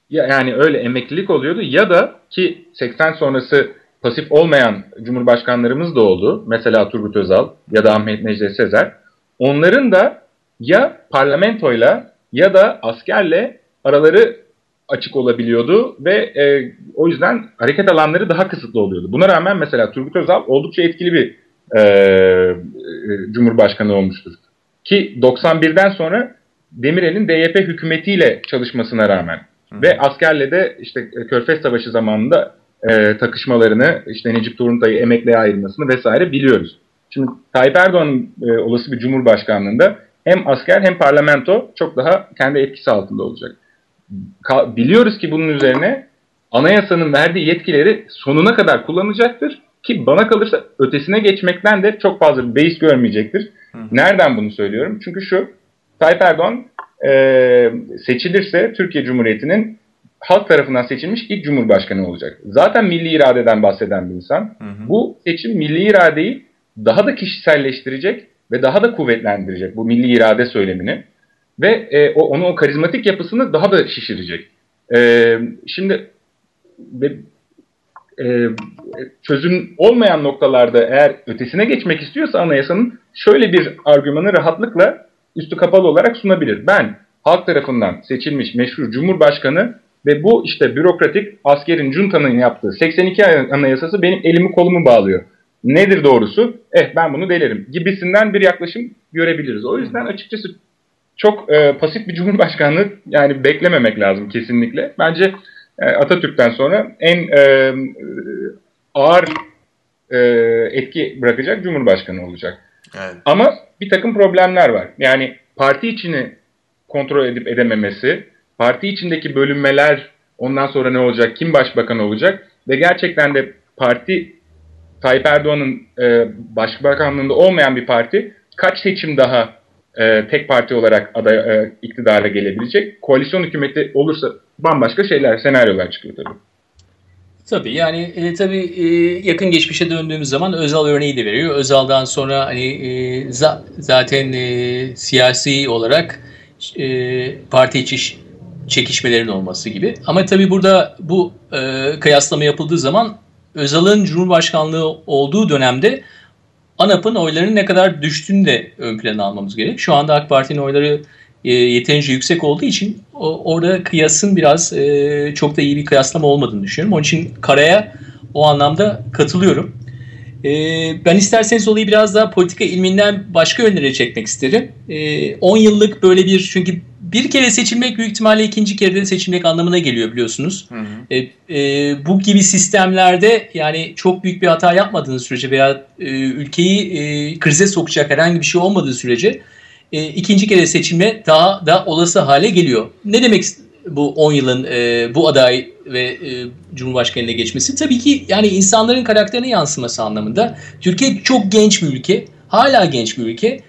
Speaker 3: Ya, yani öyle emeklilik oluyordu ya da ki 80 sonrası pasif olmayan cumhurbaşkanlarımız da oldu. Mesela Turgut Özal ya da Ahmet Necdet Sezer. Onların da ya parlamentoyla ya da askerle araları açık olabiliyordu ve e, o yüzden hareket alanları daha kısıtlı oluyordu. Buna rağmen mesela Turgut Özal oldukça etkili bir e, e, cumhurbaşkanı olmuştur. Ki 91'den sonra Demirel'in DYP hükümetiyle çalışmasına rağmen Hı. ve askerle de işte Körfez Savaşı zamanında e, takışmalarını, işte Necip Toruntay'ı emekliye ayırmasını vesaire biliyoruz. Şimdi Tayyip Erdoğan'ın e, olası bir cumhurbaşkanlığında hem asker hem parlamento çok daha kendi etkisi altında olacak. Biliyoruz ki bunun üzerine anayasanın verdiği yetkileri sonuna kadar kullanacaktır. Ki bana kalırsa ötesine geçmekten de çok fazla bir beis görmeyecektir. Hı. Nereden bunu söylüyorum? Çünkü şu, Tayyip Erdoğan e, seçilirse Türkiye Cumhuriyeti'nin halk tarafından seçilmiş ilk cumhurbaşkanı olacak. Zaten milli iradeden bahseden bir insan. Hı hı. Bu seçim milli iradeyi daha da kişiselleştirecek ve daha da kuvvetlendirecek bu milli irade söylemini. Ve e, o, onun o karizmatik yapısını daha da şişirecek. E, şimdi ve, e, çözüm olmayan noktalarda eğer ötesine geçmek istiyorsa anayasanın şöyle bir argümanı rahatlıkla üstü kapalı olarak sunabilir. Ben halk tarafından seçilmiş meşhur cumhurbaşkanı ve bu işte bürokratik askerin juntanın yaptığı 82 anayasası benim elimi kolumu bağlıyor. Nedir doğrusu? Eh ben bunu delerim gibisinden bir yaklaşım görebiliriz. O yüzden açıkçası çok e, pasif bir cumhurbaşkanlığı yani beklememek lazım kesinlikle. Bence e, Atatürk'ten sonra en e, ağır e, etki bırakacak cumhurbaşkanı olacak. Evet. Ama bir takım problemler var. Yani parti içini kontrol edip edememesi, parti içindeki bölünmeler ondan sonra ne olacak, kim başbakan olacak ve gerçekten de parti Tayyip Erdoğan'ın e, başbakanlığında olmayan bir parti kaç seçim daha e, tek parti olarak aday, e, iktidara gelebilecek. Koalisyon hükümeti olursa bambaşka şeyler, senaryolar çıkıyor tabii.
Speaker 2: Tabii yani e, tabii e, yakın geçmişe döndüğümüz zaman Özal örneği de veriyor. Özal'dan sonra hani e, za, zaten e, siyasi olarak e, parti içi çekişmelerin olması gibi. Ama tabii burada bu e, kıyaslama yapıldığı zaman Özal'ın Cumhurbaşkanlığı olduğu dönemde ANAP'ın oylarının ne kadar düştüğünü de ön plana almamız gerek. Şu anda AK Parti'nin oyları e, yeterince yüksek olduğu için orada kıyasın biraz e, çok da iyi bir kıyaslama olmadığını düşünüyorum. Onun için Kara'ya o anlamda katılıyorum. E, ben isterseniz olayı biraz daha politika ilminden başka yönlere çekmek isterim. 10 e, yıllık böyle bir çünkü bir kere seçilmek büyük ihtimalle ikinci kere de seçilmek anlamına geliyor biliyorsunuz. Hı hı. E, e, bu gibi sistemlerde yani çok büyük bir hata yapmadığınız sürece veya e, ülkeyi e, krize sokacak herhangi bir şey olmadığı sürece e, ikinci kere seçilme daha da olası hale geliyor. Ne demek bu 10 yılın e, bu aday ve e, Cumhurbaşkanı'na geçmesi? Tabii ki yani insanların karakterine yansıması anlamında. Türkiye çok genç bir ülke. Hala genç bir ülke.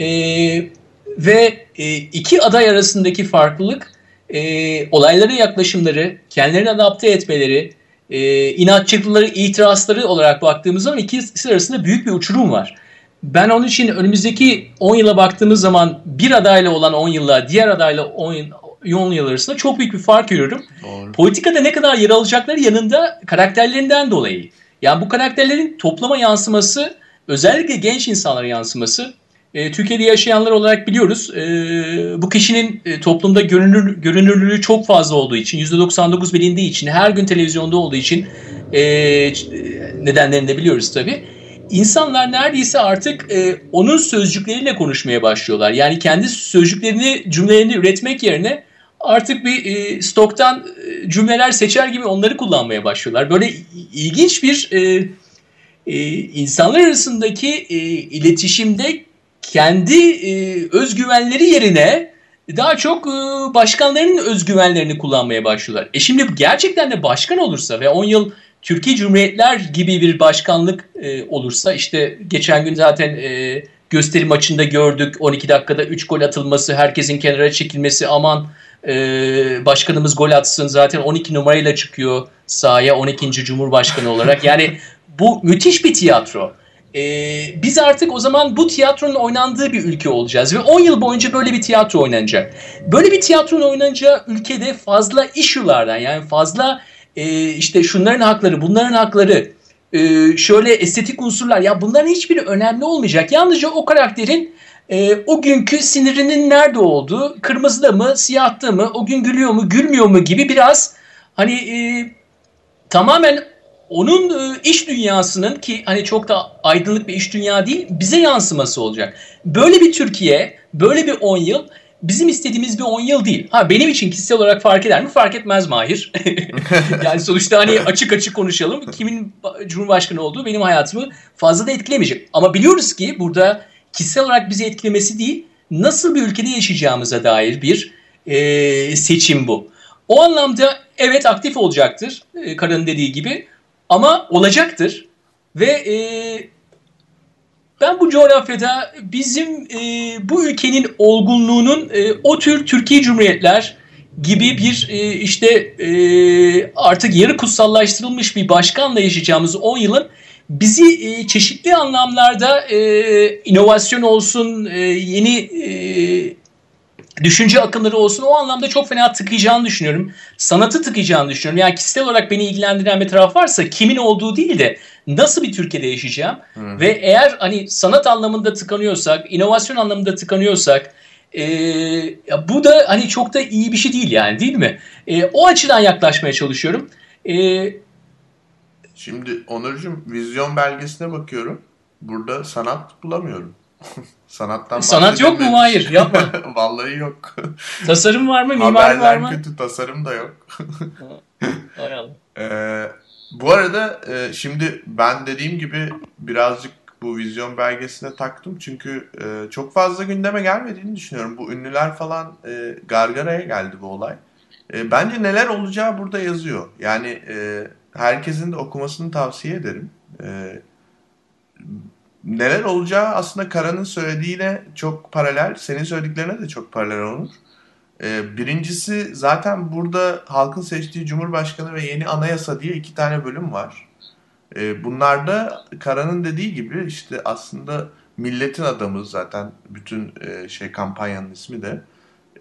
Speaker 2: E, ve e, iki aday arasındaki farklılık e, olaylara yaklaşımları, kendilerini adapte etmeleri, e, inatçılıkları, itirazları olarak baktığımız zaman ikisi arasında büyük bir uçurum var. Ben onun için önümüzdeki 10 yıla baktığımız zaman bir adayla olan 10 yılla diğer adayla 10 yıl, yıl arasında çok büyük bir fark görüyorum. Doğru. Politikada ne kadar yer alacakları yanında karakterlerinden dolayı. Yani bu karakterlerin toplama yansıması özellikle genç insanlara yansıması e, Türkiye'de yaşayanlar olarak biliyoruz e, bu kişinin e, toplumda görünür, görünürlüğü çok fazla olduğu için %99 bilindiği için her gün televizyonda olduğu için e, nedenlerini de biliyoruz tabii insanlar neredeyse artık e, onun sözcükleriyle konuşmaya başlıyorlar. Yani kendi sözcüklerini, cümlelerini üretmek yerine artık bir e, stoktan e, cümleler seçer gibi onları kullanmaya başlıyorlar. Böyle ilginç bir e, e, insanlar arasındaki e, iletişimde kendi e, özgüvenleri yerine daha çok e, başkanlarının özgüvenlerini kullanmaya başlıyorlar. E şimdi gerçekten de başkan olursa ve 10 yıl Türkiye Cumhuriyetler gibi bir başkanlık e, olursa işte geçen gün zaten e, gösteri maçında gördük 12 dakikada 3 gol atılması, herkesin kenara çekilmesi aman e, başkanımız gol atsın zaten 12 numarayla çıkıyor sahaya 12. Cumhurbaşkanı olarak. Yani bu müthiş bir tiyatro. Ee, biz artık o zaman bu tiyatronun oynandığı bir ülke olacağız ve 10 yıl boyunca böyle bir tiyatro oynanacak. Böyle bir tiyatronun oynanacağı ülkede fazla issue'lardan yani fazla e, işte şunların hakları, bunların hakları, e, şöyle estetik unsurlar ya bunların hiçbiri önemli olmayacak. Yalnızca o karakterin e, o günkü sinirinin nerede olduğu, kırmızıda mı, siyahta mı, o gün gülüyor mu, gülmüyor mu gibi biraz hani e, tamamen onun e, iş dünyasının ki hani çok da aydınlık bir iş dünya değil bize yansıması olacak. Böyle bir Türkiye, böyle bir 10 yıl bizim istediğimiz bir 10 yıl değil. Ha benim için kişisel olarak fark eder mi? Fark etmez Mahir. [LAUGHS] yani sonuçta hani açık açık konuşalım. Kimin Cumhurbaşkanı olduğu benim hayatımı fazla da etkilemeyecek. Ama biliyoruz ki burada kişisel olarak bizi etkilemesi değil, nasıl bir ülkede yaşayacağımıza dair bir e, seçim bu. O anlamda evet aktif olacaktır. E, Karın dediği gibi. Ama olacaktır. Ve e, ben bu coğrafyada bizim e, bu ülkenin olgunluğunun e, o tür Türkiye Cumhuriyetler gibi bir e, işte e, artık yarı kutsallaştırılmış bir başkanla yaşayacağımız 10 yılın bizi e, çeşitli anlamlarda e, inovasyon olsun, e, yeni e, düşünce akımları olsun o anlamda çok fena tıkayacağını düşünüyorum. Sanatı tıkayacağını düşünüyorum. Yani kişisel olarak beni ilgilendiren bir taraf varsa kimin olduğu değil de nasıl bir Türkiye'de yaşayacağım Hı. ve eğer hani sanat anlamında tıkanıyorsak, inovasyon anlamında tıkanıyorsak e, bu da hani çok da iyi bir şey değil yani değil mi? E, o açıdan yaklaşmaya çalışıyorum. E,
Speaker 1: Şimdi Onurcuğum vizyon belgesine bakıyorum. Burada sanat bulamıyorum. [LAUGHS] Sanattan
Speaker 2: Sanat yok mu? Hayır yapma. [LAUGHS]
Speaker 1: Vallahi yok.
Speaker 2: Tasarım var mı? Mimari var mı?
Speaker 1: kötü tasarım da yok. [LAUGHS] [LAUGHS] ee, bu arada e, şimdi ben dediğim gibi birazcık bu vizyon belgesine taktım. Çünkü e, çok fazla gündeme gelmediğini düşünüyorum. Bu ünlüler falan e, gargaraya geldi bu olay. E, bence neler olacağı burada yazıyor. Yani e, herkesin de okumasını tavsiye ederim. E, neler olacağı aslında Kara'nın söylediğine çok paralel. Senin söylediklerine de çok paralel olur. E, birincisi zaten burada halkın seçtiği Cumhurbaşkanı ve yeni anayasa diye iki tane bölüm var. E, bunlarda Kara'nın dediği gibi işte aslında milletin adamı zaten bütün e, şey kampanyanın ismi de.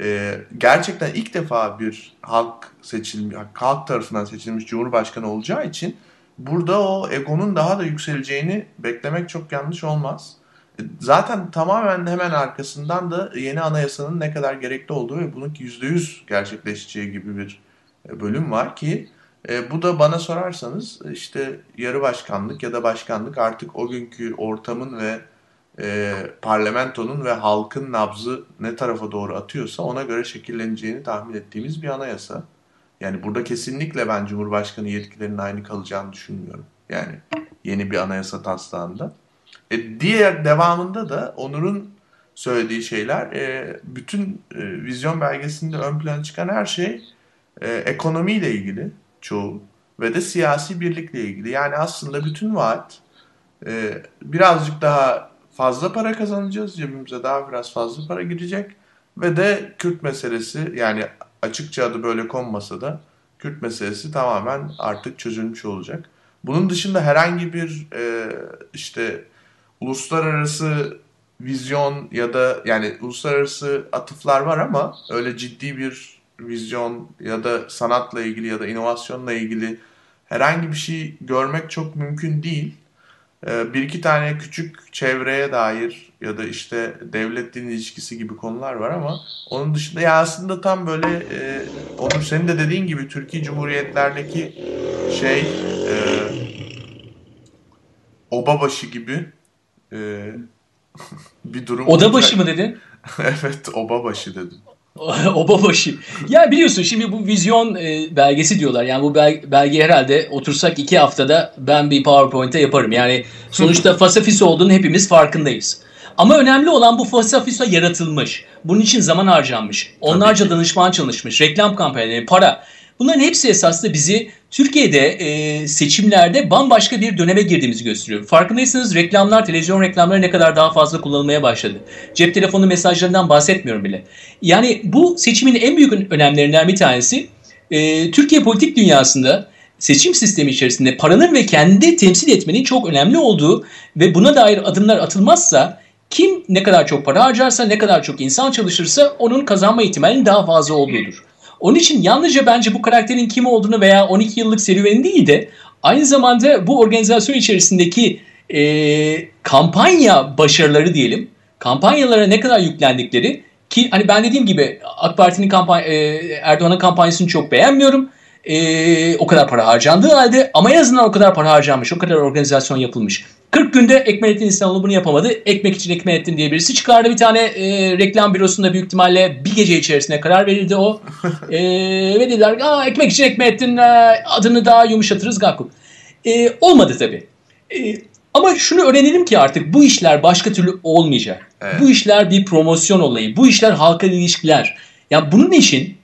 Speaker 1: E, gerçekten ilk defa bir halk seçilmiş, halk tarafından seçilmiş Cumhurbaşkanı olacağı için burada o egonun daha da yükseleceğini beklemek çok yanlış olmaz. E, zaten tamamen hemen arkasından da yeni anayasanın ne kadar gerekli olduğu ve bunun %100 gerçekleşeceği gibi bir e, bölüm var ki e, bu da bana sorarsanız işte yarı başkanlık ya da başkanlık artık o günkü ortamın ve parlamentonun ve halkın nabzı ne tarafa doğru atıyorsa ona göre şekilleneceğini tahmin ettiğimiz bir anayasa. Yani burada kesinlikle ben Cumhurbaşkanı yetkilerinin aynı kalacağını düşünmüyorum. Yani yeni bir anayasa taslağında. E, diğer devamında da Onur'un söylediği şeyler e, bütün e, vizyon belgesinde ön plana çıkan her şey e, ekonomiyle ilgili çoğu ve de siyasi birlikle ilgili. Yani aslında bütün vaat e, birazcık daha fazla para kazanacağız. Cebimize daha biraz fazla para girecek. Ve de Kürt meselesi yani açıkça adı böyle konmasa da Kürt meselesi tamamen artık çözülmüş olacak. Bunun dışında herhangi bir e, işte uluslararası vizyon ya da yani uluslararası atıflar var ama öyle ciddi bir vizyon ya da sanatla ilgili ya da inovasyonla ilgili herhangi bir şey görmek çok mümkün değil. Ee, bir iki tane küçük çevreye dair ya da işte devlet din ilişkisi gibi konular var ama onun dışında ya aslında tam böyle e, Onur senin de dediğin gibi Türkiye Cumhuriyetlerdeki şey e, obabaşı gibi e, [LAUGHS] bir durum.
Speaker 2: Odabaşı mı dedin? [LAUGHS]
Speaker 1: evet obabaşı dedim. [LAUGHS]
Speaker 2: Obabaşı. Ya biliyorsun şimdi bu vizyon e, belgesi diyorlar. Yani bu bel, belge herhalde otursak iki haftada ben bir PowerPoint'e yaparım. Yani sonuçta [LAUGHS] fasafisi olduğunu hepimiz farkındayız. Ama önemli olan bu fasafisa yaratılmış. Bunun için zaman harcanmış. Onlarca danışman çalışmış. Reklam kampanyaları, para. Bunların hepsi esasında bizi Türkiye'de e, seçimlerde bambaşka bir döneme girdiğimizi gösteriyor. Farkındaysanız reklamlar, televizyon reklamları ne kadar daha fazla kullanılmaya başladı. Cep telefonu mesajlarından bahsetmiyorum bile. Yani bu seçimin en büyük önemlerinden bir tanesi e, Türkiye politik dünyasında seçim sistemi içerisinde paranın ve kendi temsil etmenin çok önemli olduğu ve buna dair adımlar atılmazsa kim ne kadar çok para harcarsa, ne kadar çok insan çalışırsa onun kazanma ihtimalinin daha fazla olduğudur. Onun için yalnızca bence bu karakterin kim olduğunu veya 12 yıllık serüveni değil de aynı zamanda bu organizasyon içerisindeki e, kampanya başarıları diyelim, kampanyalara ne kadar yüklendikleri ki hani ben dediğim gibi AK Parti'nin kampanya, e, Erdoğan'ın kampanyasını çok beğenmiyorum. E, o kadar para harcandığı halde ama en azından o kadar para harcanmış, o kadar organizasyon yapılmış. 40 günde Ekmelettin İstanbul bunu yapamadı. Ekmek için Ekmelettin diye birisi çıkardı. Bir tane e, reklam bürosunda büyük ihtimalle bir gece içerisinde karar verildi o. [LAUGHS] e, ve dediler Aa, ekmek için Ekmelettin e, adını daha yumuşatırız Gakkuk. E, olmadı tabii. E, ama şunu öğrenelim ki artık bu işler başka türlü olmayacak. Evet. Bu işler bir promosyon olayı. Bu işler halka ilişkiler. Yani bunun için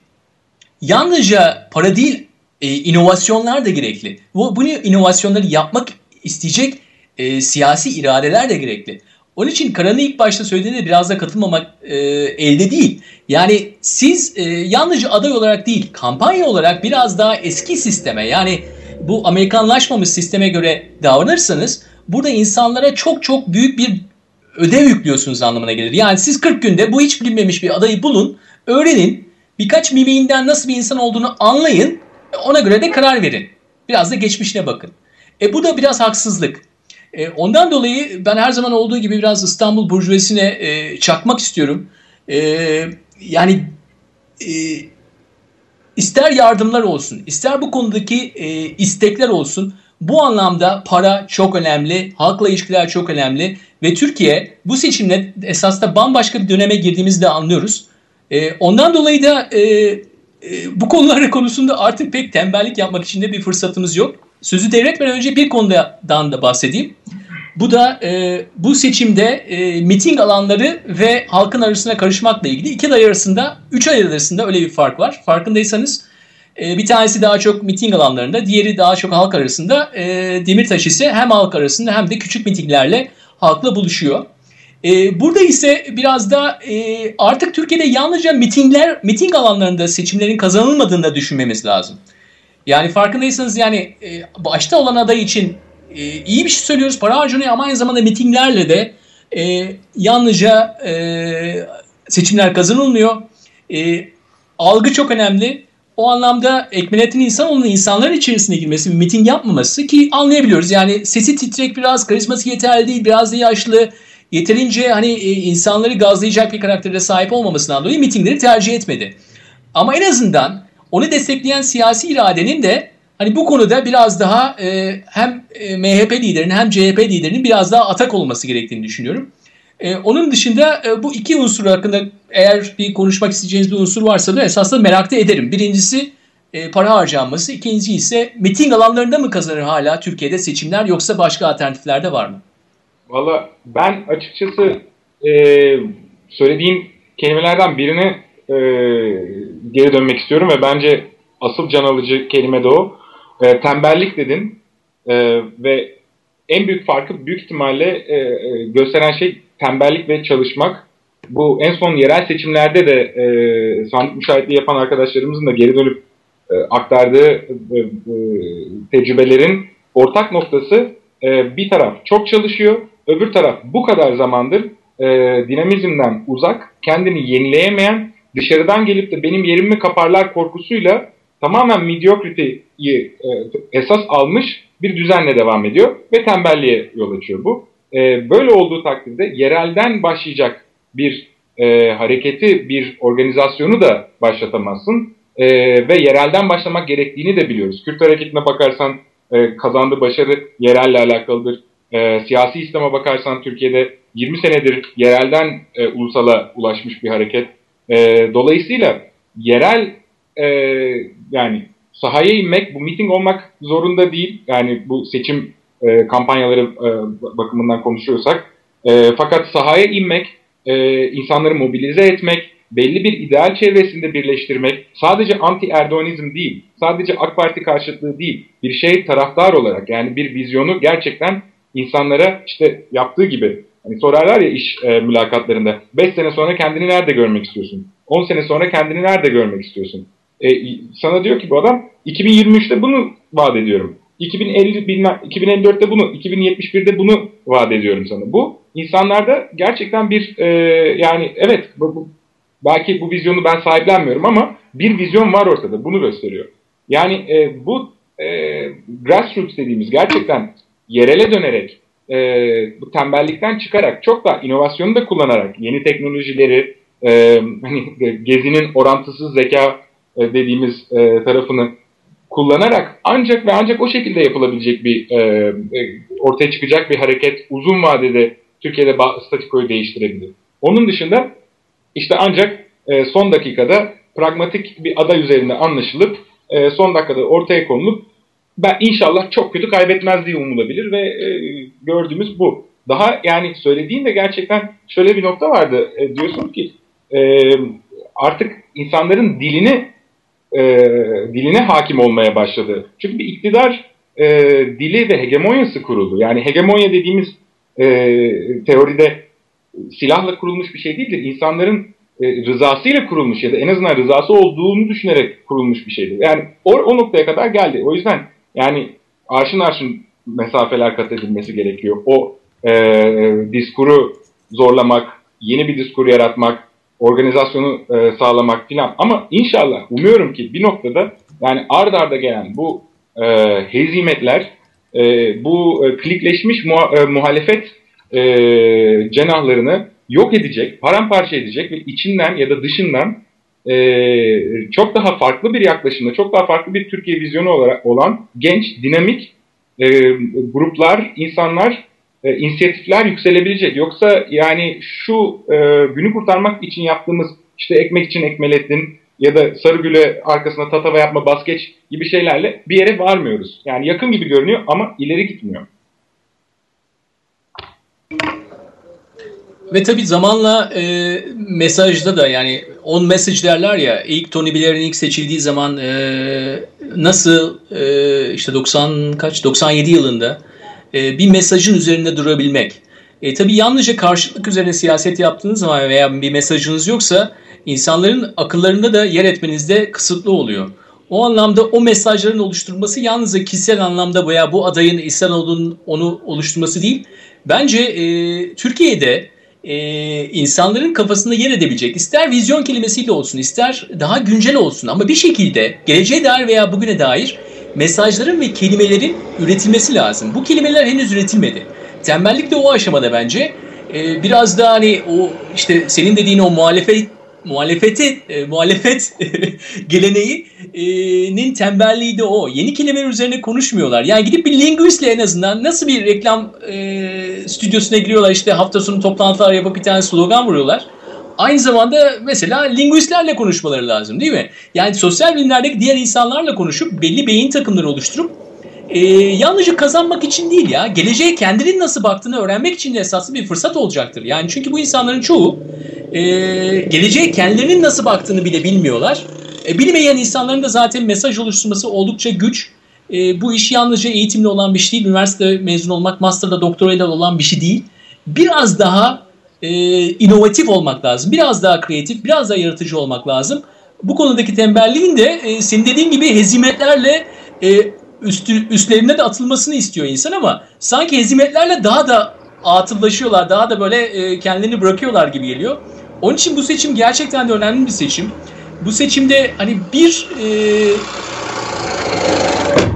Speaker 2: yalnızca para değil e, inovasyonlar da gerekli. Bu, bunu inovasyonları yapmak isteyecek e, siyasi iradeler de gerekli. Onun için Karan'ın ilk başta söylediğinde biraz da katılmamak e, elde değil. Yani siz e, yalnızca aday olarak değil, kampanya olarak biraz daha eski sisteme yani bu Amerikanlaşmamış sisteme göre davranırsanız burada insanlara çok çok büyük bir ödev yüklüyorsunuz anlamına gelir. Yani siz 40 günde bu hiç bilinmemiş bir adayı bulun, öğrenin, birkaç mimiğinden nasıl bir insan olduğunu anlayın, ona göre de karar verin. Biraz da geçmişine bakın. E bu da biraz haksızlık. E, ondan dolayı ben her zaman olduğu gibi biraz İstanbul Burjuvesi'ne e, çakmak istiyorum. E, yani ister yardımlar olsun, ister bu konudaki istekler olsun. Bu anlamda para çok önemli, halkla ilişkiler çok önemli ve Türkiye bu seçimle esasında bambaşka bir döneme girdiğimizi de anlıyoruz. Ondan dolayı da bu konular konusunda artık pek tembellik yapmak için de bir fırsatımız yok. Sözü devretmeden önce bir konudan da bahsedeyim. Bu da e, bu seçimde e, miting alanları ve halkın arasına karışmakla ilgili iki aday arasında, üç ay arasında öyle bir fark var. Farkındaysanız e, bir tanesi daha çok miting alanlarında, diğeri daha çok halk arasında. E, Demirtaş ise hem halk arasında hem de küçük mitinglerle halkla buluşuyor. E, burada ise biraz da e, artık Türkiye'de yalnızca mitingler, miting alanlarında seçimlerin kazanılmadığını da düşünmemiz lazım. Yani farkındaysanız yani e, başta olan aday için e, iyi bir şey söylüyoruz, para harcanıyor ama aynı zamanda mitinglerle de e, yalnızca e, seçimler kazanılmıyor. E, algı çok önemli. O anlamda Ekmelettin İnsanoğlu'nun insanların içerisine girmesi, bir miting yapmaması ki anlayabiliyoruz. Yani sesi titrek biraz, karizması yeterli değil, biraz da yaşlı, yeterince hani e, insanları gazlayacak bir karaktere sahip olmamasından dolayı mitingleri tercih etmedi. Ama en azından onu destekleyen siyasi iradenin de hani bu konuda biraz daha e, hem e, MHP liderinin hem CHP liderinin biraz daha atak olması gerektiğini düşünüyorum. E, onun dışında e, bu iki unsur hakkında eğer bir konuşmak isteyeceğiniz bir unsur varsa da esasında merak da ederim. Birincisi e, para harcanması, ikincisi ise miting alanlarında mı kazanır hala Türkiye'de seçimler yoksa başka alternatifler de var mı?
Speaker 3: Valla ben açıkçası e, söylediğin kelimelerden birine e, geri dönmek istiyorum ve bence asıl can alıcı kelime de o. E, tembellik dedin e, ve en büyük farkı büyük ihtimalle e, e, gösteren şey tembellik ve çalışmak. Bu en son yerel seçimlerde de e, sandık müşahitliği yapan arkadaşlarımızın da geri dönüp e, aktardığı e, e, tecrübelerin ortak noktası e, bir taraf çok çalışıyor, öbür taraf bu kadar zamandır e, dinamizmden uzak, kendini yenileyemeyen, dışarıdan gelip de benim yerimi kaparlar korkusuyla tamamen mediocrity'yi e, esas almış bir düzenle devam ediyor ve tembelliğe yol açıyor bu. E, böyle olduğu takdirde yerelden başlayacak bir e, hareketi, bir organizasyonu da başlatamazsın e, ve yerelden başlamak gerektiğini de biliyoruz. Kürt hareketine bakarsan e, kazandığı başarı yerelle alakalıdır. E, siyasi İslam'a bakarsan Türkiye'de 20 senedir yerelden e, ulusala ulaşmış bir hareket. E, dolayısıyla yerel e, yani sahaya inmek, bu miting olmak zorunda değil. Yani bu seçim e, kampanyaları e, bakımından konuşuyorsak. E, fakat sahaya inmek, e, insanları mobilize etmek, belli bir ideal çevresinde birleştirmek, sadece anti-Erdoğanizm değil, sadece AK Parti karşıtlığı değil, bir şey taraftar olarak yani bir vizyonu gerçekten insanlara işte yaptığı gibi hani sorarlar ya iş e, mülakatlarında 5 sene sonra kendini nerede görmek istiyorsun? 10 sene sonra kendini nerede görmek istiyorsun? E, sana diyor ki bu adam 2023'te bunu vaat ediyorum. 2050 bilmem, 2054'te bunu, 2071'de bunu vaat ediyorum sana. Bu insanlarda gerçekten bir e, yani evet bu, bu, belki bu vizyonu ben sahiplenmiyorum ama bir vizyon var ortada. Bunu gösteriyor. Yani e, bu e, grassroots dediğimiz gerçekten yerele dönerek e, bu tembellikten çıkarak çok da inovasyonu da kullanarak yeni teknolojileri e, hani gezinin orantısız zeka e, dediğimiz e, tarafını kullanarak ancak ve ancak o şekilde yapılabilecek bir e, e, ortaya çıkacak bir hareket uzun vadede Türkiye'de statikoyu değiştirebilir. Onun dışında işte ancak e, son dakikada pragmatik bir aday üzerinde anlaşılıp e, son dakikada ortaya konulup ben inşallah çok kötü kaybetmez diye umulabilir ve e, gördüğümüz bu. Daha yani söylediğinde gerçekten şöyle bir nokta vardı. E, diyorsun ki e, artık insanların dilini e, diline hakim olmaya başladı. Çünkü bir iktidar e, dili ve hegemonyası kuruldu. Yani hegemonya dediğimiz e, teoride silahla kurulmuş bir şey değildir. İnsanların e, rızasıyla kurulmuş ya da en azından rızası olduğunu düşünerek kurulmuş bir şeydir. Yani o, o noktaya kadar geldi. O yüzden yani arşın arşın mesafeler kat edilmesi gerekiyor. O e, diskuru zorlamak, yeni bir diskur yaratmak, organizasyonu e, sağlamak filan. Ama inşallah umuyorum ki bir noktada yani ard arda gelen bu e, hezimetler, e, bu e, klikleşmiş muha, e, muhalefet e, cenahlarını yok edecek, paramparça edecek ve içinden ya da dışından e, çok daha farklı bir yaklaşımda, çok daha farklı bir Türkiye vizyonu olarak olan genç, dinamik e, gruplar, insanlar e, inisiyatifler yükselebilecek. Yoksa yani şu e, günü kurtarmak için yaptığımız işte ekmek için ekmelettin ya da Sarıgül'e arkasına tatava yapma baskeç gibi şeylerle bir yere varmıyoruz. Yani yakın gibi görünüyor ama ileri gitmiyor.
Speaker 2: Ve tabii zamanla e, mesajda da yani on message derler ya ilk Tony Blair'in ilk seçildiği zaman e, nasıl e, işte 90 kaç 97 yılında e, bir mesajın üzerinde durabilmek. E, tabii yalnızca karşılık üzerine siyaset yaptığınız zaman veya bir mesajınız yoksa insanların akıllarında da yer etmenizde kısıtlı oluyor. O anlamda o mesajların oluşturulması yalnızca kişisel anlamda veya bu adayın İhsan olduğunu onu oluşturması değil. Bence e, Türkiye'de e, insanların kafasında yer edebilecek ister vizyon kelimesiyle olsun ister daha güncel olsun ama bir şekilde geleceğe dair veya bugüne dair mesajların ve kelimelerin üretilmesi lazım. Bu kelimeler henüz üretilmedi. Tembellik de o aşamada bence. Ee, biraz da hani o işte senin dediğin o muhalefet muhalefeti e, muhalefet [LAUGHS] geleneğinin tembelliği de o. Yeni kelimeler üzerine konuşmuyorlar. Yani gidip bir linguistle en azından nasıl bir reklam e, stüdyosuna giriyorlar işte hafta sonu toplantılar yapıp bir tane slogan vuruyorlar. Aynı zamanda mesela linguistlerle konuşmaları lazım değil mi? Yani sosyal bilimlerdeki diğer insanlarla konuşup belli beyin takımları oluşturup e, yalnızca kazanmak için değil ya geleceğe kendinin nasıl baktığını öğrenmek için de esaslı bir fırsat olacaktır. Yani çünkü bu insanların çoğu e, geleceğe kendilerinin nasıl baktığını bile bilmiyorlar. E, bilmeyen insanların da zaten mesaj oluşturması oldukça güç. E, bu iş yalnızca eğitimli olan bir şey değil. Üniversite mezun olmak, master'da doktorayla olan bir şey değil. Biraz daha e, inovatif olmak lazım. Biraz daha kreatif, biraz daha yaratıcı olmak lazım. Bu konudaki tembelliğin de e, senin dediğin gibi hezimetlerle e, üstü, üstlerine de atılmasını istiyor insan ama sanki hezimetlerle daha da atıllaşıyorlar, daha da böyle e, kendilerini bırakıyorlar gibi geliyor. Onun için bu seçim gerçekten de önemli bir seçim. Bu seçimde hani bir e,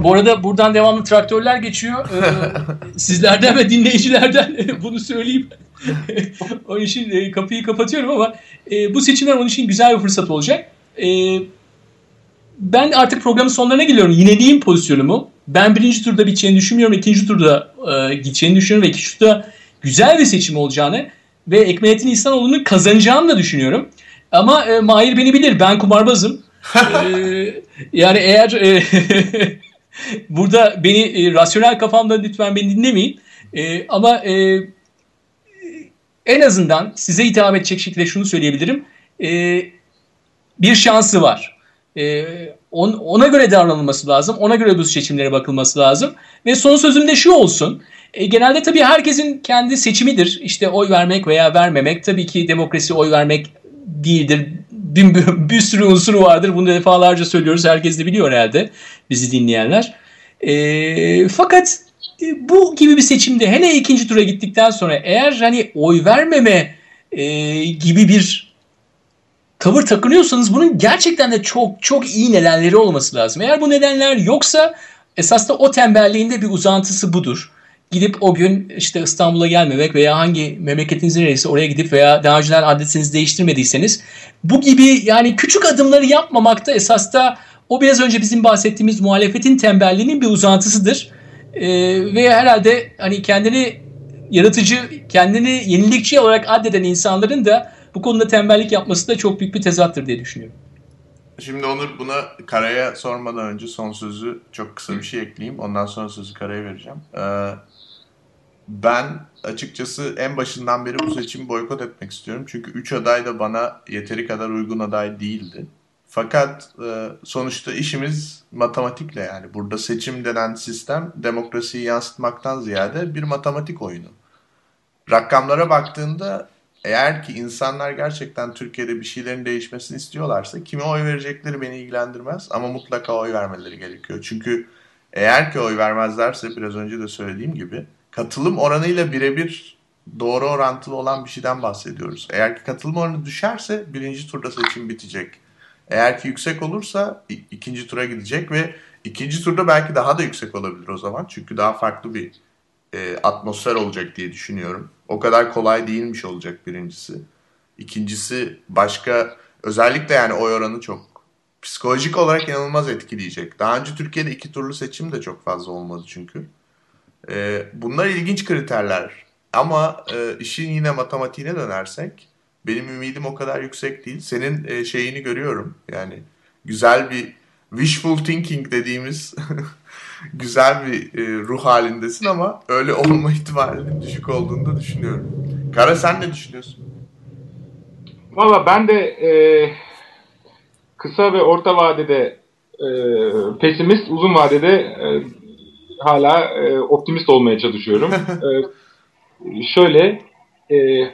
Speaker 2: bu arada buradan devamlı traktörler geçiyor. Ee, [LAUGHS] sizlerden ve dinleyicilerden [LAUGHS] bunu söyleyeyim. [LAUGHS] onun için e, kapıyı kapatıyorum ama e, bu seçimler onun için güzel bir fırsat olacak. E, ben artık programın sonlarına geliyorum. Yineleyeyim pozisyonumu. Ben birinci turda biteceğini düşünmüyorum. ikinci turda e, gideceğini düşünüyorum. Ve ikinci turda güzel bir seçim olacağını ve Ekmelettin İhsanoğlu'nun kazanacağını da düşünüyorum. Ama e, Mahir beni bilir. Ben kumarbazım. [LAUGHS] e, yani eğer e, [LAUGHS] burada beni e, rasyonel kafamda lütfen beni dinlemeyin. E, ama e, en azından size hitap edecek şekilde şunu söyleyebilirim. E, bir şansı var. E, on, ona göre davranılması lazım. Ona göre bu seçimlere bakılması lazım. Ve son sözüm de şu olsun. E, genelde tabii herkesin kendi seçimidir. İşte oy vermek veya vermemek. Tabii ki demokrasi oy vermek değildir. Bir, bir, bir sürü unsuru vardır. Bunu defalarca söylüyoruz. Herkes de biliyor herhalde bizi dinleyenler. E, fakat bu gibi bir seçimde hele ikinci tura gittikten sonra eğer hani oy vermeme e, gibi bir tavır takınıyorsanız bunun gerçekten de çok çok iyi nedenleri olması lazım. Eğer bu nedenler yoksa esas da o tembelliğinde bir uzantısı budur. Gidip o gün işte İstanbul'a gelmemek veya hangi memleketinizin neresi oraya gidip veya daha önceden adresinizi değiştirmediyseniz bu gibi yani küçük adımları yapmamakta esas da o biraz önce bizim bahsettiğimiz muhalefetin tembelliğinin bir uzantısıdır. Ee, ve herhalde hani kendini yaratıcı, kendini yenilikçi olarak addeden insanların da bu konuda tembellik yapması da çok büyük bir tezattır diye düşünüyorum.
Speaker 1: Şimdi Onur buna Kara'ya sormadan önce son sözü çok kısa bir şey ekleyeyim. Ondan sonra sözü Kara'ya vereceğim. Ee, ben açıkçası en başından beri bu seçimi boykot etmek istiyorum. Çünkü 3 aday da bana yeteri kadar uygun aday değildi. Fakat e, sonuçta işimiz matematikle yani. Burada seçim denen sistem demokrasiyi yansıtmaktan ziyade bir matematik oyunu. Rakamlara baktığında eğer ki insanlar gerçekten Türkiye'de bir şeylerin değişmesini istiyorlarsa kime oy verecekleri beni ilgilendirmez ama mutlaka oy vermeleri gerekiyor. Çünkü eğer ki oy vermezlerse biraz önce de söylediğim gibi katılım oranıyla birebir doğru orantılı olan bir şeyden bahsediyoruz. Eğer ki katılım oranı düşerse birinci turda seçim bitecek. Eğer ki yüksek olursa ikinci tura gidecek ve ikinci turda belki daha da yüksek olabilir o zaman. Çünkü daha farklı bir e, atmosfer olacak diye düşünüyorum. O kadar kolay değilmiş olacak birincisi. İkincisi başka özellikle yani oy oranı çok psikolojik olarak inanılmaz etkileyecek. Daha önce Türkiye'de iki turlu seçim de çok fazla olmadı çünkü. E, bunlar ilginç kriterler. Ama e, işin yine matematiğine dönersek benim ümidim o kadar yüksek değil. Senin e, şeyini görüyorum. Yani güzel bir wishful thinking dediğimiz [LAUGHS] güzel bir e, ruh halindesin ama öyle olma ihtimalinin düşük olduğunu da düşünüyorum. Kara sen ne düşünüyorsun?
Speaker 3: Valla ben de e, kısa ve orta vadede e, pesimist, uzun vadede e, hala e, optimist olmaya çalışıyorum. [LAUGHS] e, şöyle e,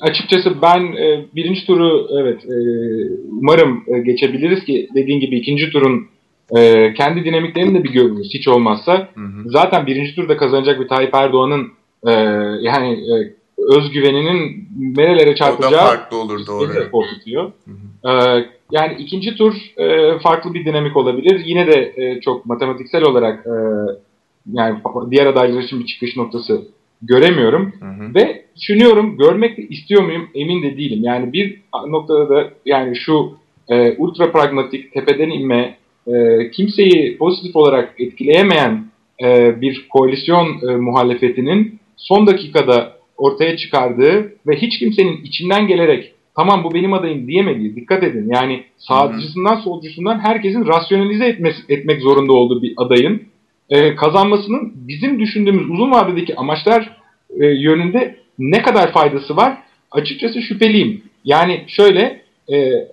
Speaker 3: açıkçası ben e, birinci turu evet e, umarım e, geçebiliriz ki dediğin gibi ikinci turun e, kendi dinamiklerini de bir görürüz hiç olmazsa. Hı hı. Zaten birinci turda kazanacak bir Tayyip Erdoğan'ın e, yani e, özgüveninin nerelere çarpacağı o
Speaker 1: da farklı olur doğru.
Speaker 3: korkutuyor. Hı hı. E, yani ikinci tur e, farklı bir dinamik olabilir. Yine de e, çok matematiksel olarak e, yani diğer adaylar için bir çıkış noktası göremiyorum. Hı hı. Ve düşünüyorum, görmek de istiyor muyum emin de değilim. Yani bir noktada da yani şu e, ultra pragmatik, tepeden inme, e, kimseyi pozitif olarak etkileyemeyen e, bir koalisyon e, muhalefetinin son dakikada ortaya çıkardığı ve hiç kimsenin içinden gelerek tamam bu benim adayım diyemediği, dikkat edin yani sağcısından solcusundan herkesin rasyonalize etmesi, etmek zorunda olduğu bir adayın e, kazanmasının bizim düşündüğümüz uzun vadedeki amaçlar e, yönünde ne kadar faydası var? Açıkçası şüpheliyim. Yani şöyle e, e,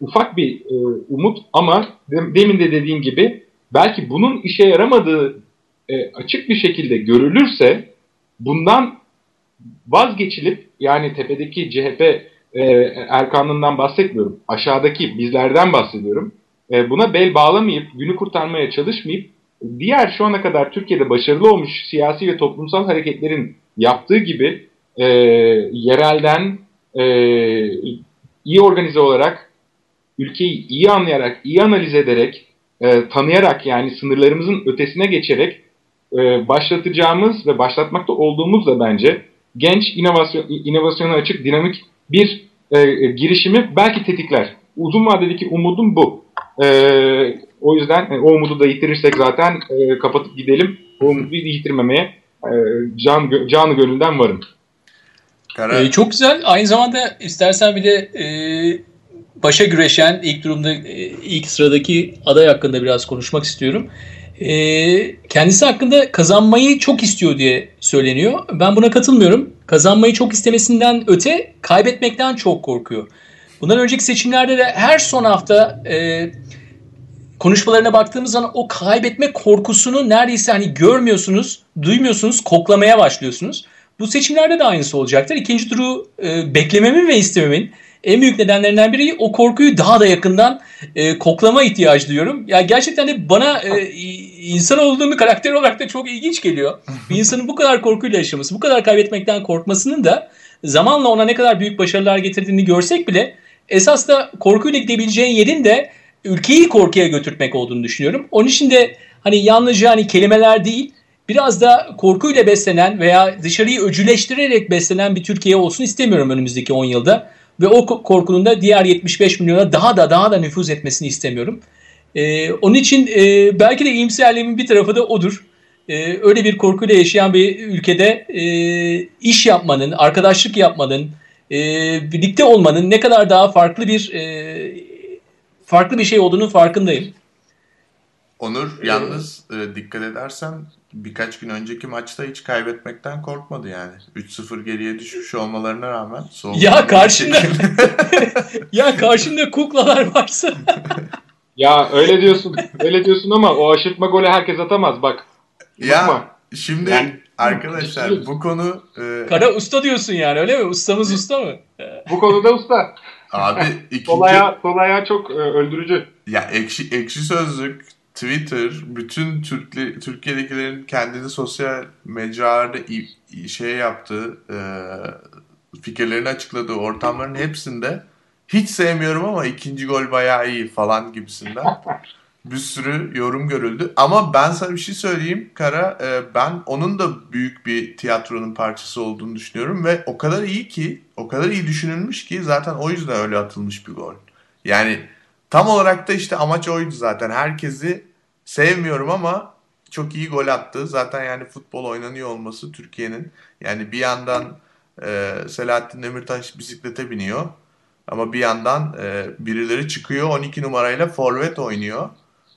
Speaker 3: ufak bir e, umut ama demin de dediğim gibi belki bunun işe yaramadığı e, açık bir şekilde görülürse bundan vazgeçilip yani tepedeki CHP e, Erkan'ından bahsetmiyorum. Aşağıdaki bizlerden bahsediyorum. E, buna bel bağlamayıp, günü kurtarmaya çalışmayıp diğer şu ana kadar Türkiye'de başarılı olmuş siyasi ve toplumsal hareketlerin yaptığı gibi e, yerelden e, iyi organize olarak, ülkeyi iyi anlayarak, iyi analiz ederek, e, tanıyarak yani sınırlarımızın ötesine geçerek e, başlatacağımız ve başlatmakta olduğumuz da bence genç, inovasyon, inovasyona açık, dinamik bir e, girişimi belki tetikler. Uzun vadedeki umudum bu. E, o yüzden e, o umudu da yitirirsek zaten e, kapatıp gidelim. O umudu yitirmemeye e, can, canı gönülden varım.
Speaker 2: Ee, çok güzel. Aynı zamanda istersen bir de e, başa güreşen ilk durumda e, ilk sıradaki aday hakkında biraz konuşmak istiyorum. E, kendisi hakkında kazanmayı çok istiyor diye söyleniyor. Ben buna katılmıyorum. Kazanmayı çok istemesinden öte kaybetmekten çok korkuyor. Bundan önceki seçimlerde de her son hafta e, konuşmalarına baktığımız zaman o kaybetme korkusunu neredeyse hani görmüyorsunuz, duymuyorsunuz, koklamaya başlıyorsunuz. Bu seçimlerde de aynısı olacaktır. İkinci turu e, beklememin ve istememin en büyük nedenlerinden biri o korkuyu daha da yakından e, koklama ihtiyacı duyuyorum. Ya gerçekten de bana e, insan olduğum bir karakter olarak da çok ilginç geliyor. [LAUGHS] Bir insanın bu kadar korkuyla yaşaması, bu kadar kaybetmekten korkmasının da zamanla ona ne kadar büyük başarılar getirdiğini görsek bile esas da korkuyla gidebileceğin yerin de ülkeyi korkuya götürtmek olduğunu düşünüyorum. Onun için de hani yalnızca hani kelimeler değil biraz da korkuyla beslenen veya dışarıyı öcüleştirerek beslenen bir Türkiye olsun istemiyorum önümüzdeki 10 yılda. Ve o korkunun da diğer 75 milyona daha da daha da nüfuz etmesini istemiyorum. Ee, onun için e, belki de iyimserliğimin bir tarafı da odur. Ee, öyle bir korkuyla yaşayan bir ülkede e, iş yapmanın, arkadaşlık yapmanın, e, birlikte olmanın ne kadar daha farklı bir e, farklı bir şey olduğunun farkındayım.
Speaker 1: Onur ee, yalnız e, dikkat edersen birkaç gün önceki maçta hiç kaybetmekten korkmadı yani. 3-0 geriye düşmüş olmalarına rağmen.
Speaker 2: Ya karşında [LAUGHS] ya karşında kuklalar varsa. [LAUGHS]
Speaker 3: ya öyle diyorsun. Öyle diyorsun ama o aşırtma golü herkes atamaz bak.
Speaker 1: Ya şimdi yani, arkadaşlar bu konu
Speaker 2: e... Kara usta diyorsun yani öyle mi? Ustamız usta mı?
Speaker 3: bu konuda usta.
Speaker 1: Abi [LAUGHS] ikinci...
Speaker 3: Sol ayağı, sol ayağı çok e, öldürücü.
Speaker 1: Ya ekşi, ekşi sözlük, Twitter, bütün Türkli, Türkiye'dekilerin kendini sosyal mecralarda şey yaptığı, e, fikirlerini açıkladığı ortamların hepsinde hiç sevmiyorum ama ikinci gol bayağı iyi falan gibisinden [LAUGHS] bir sürü yorum görüldü. Ama ben sana bir şey söyleyeyim Kara. E, ben onun da büyük bir tiyatronun parçası olduğunu düşünüyorum ve o kadar iyi ki, o kadar iyi düşünülmüş ki zaten o yüzden öyle atılmış bir gol. Yani tam olarak da işte amaç oydu zaten. Herkesi sevmiyorum ama çok iyi gol attı. Zaten yani futbol oynanıyor olması Türkiye'nin. Yani bir yandan e, Selahattin Demirtaş bisiklete biniyor. Ama bir yandan e, birileri çıkıyor 12 numarayla forvet oynuyor.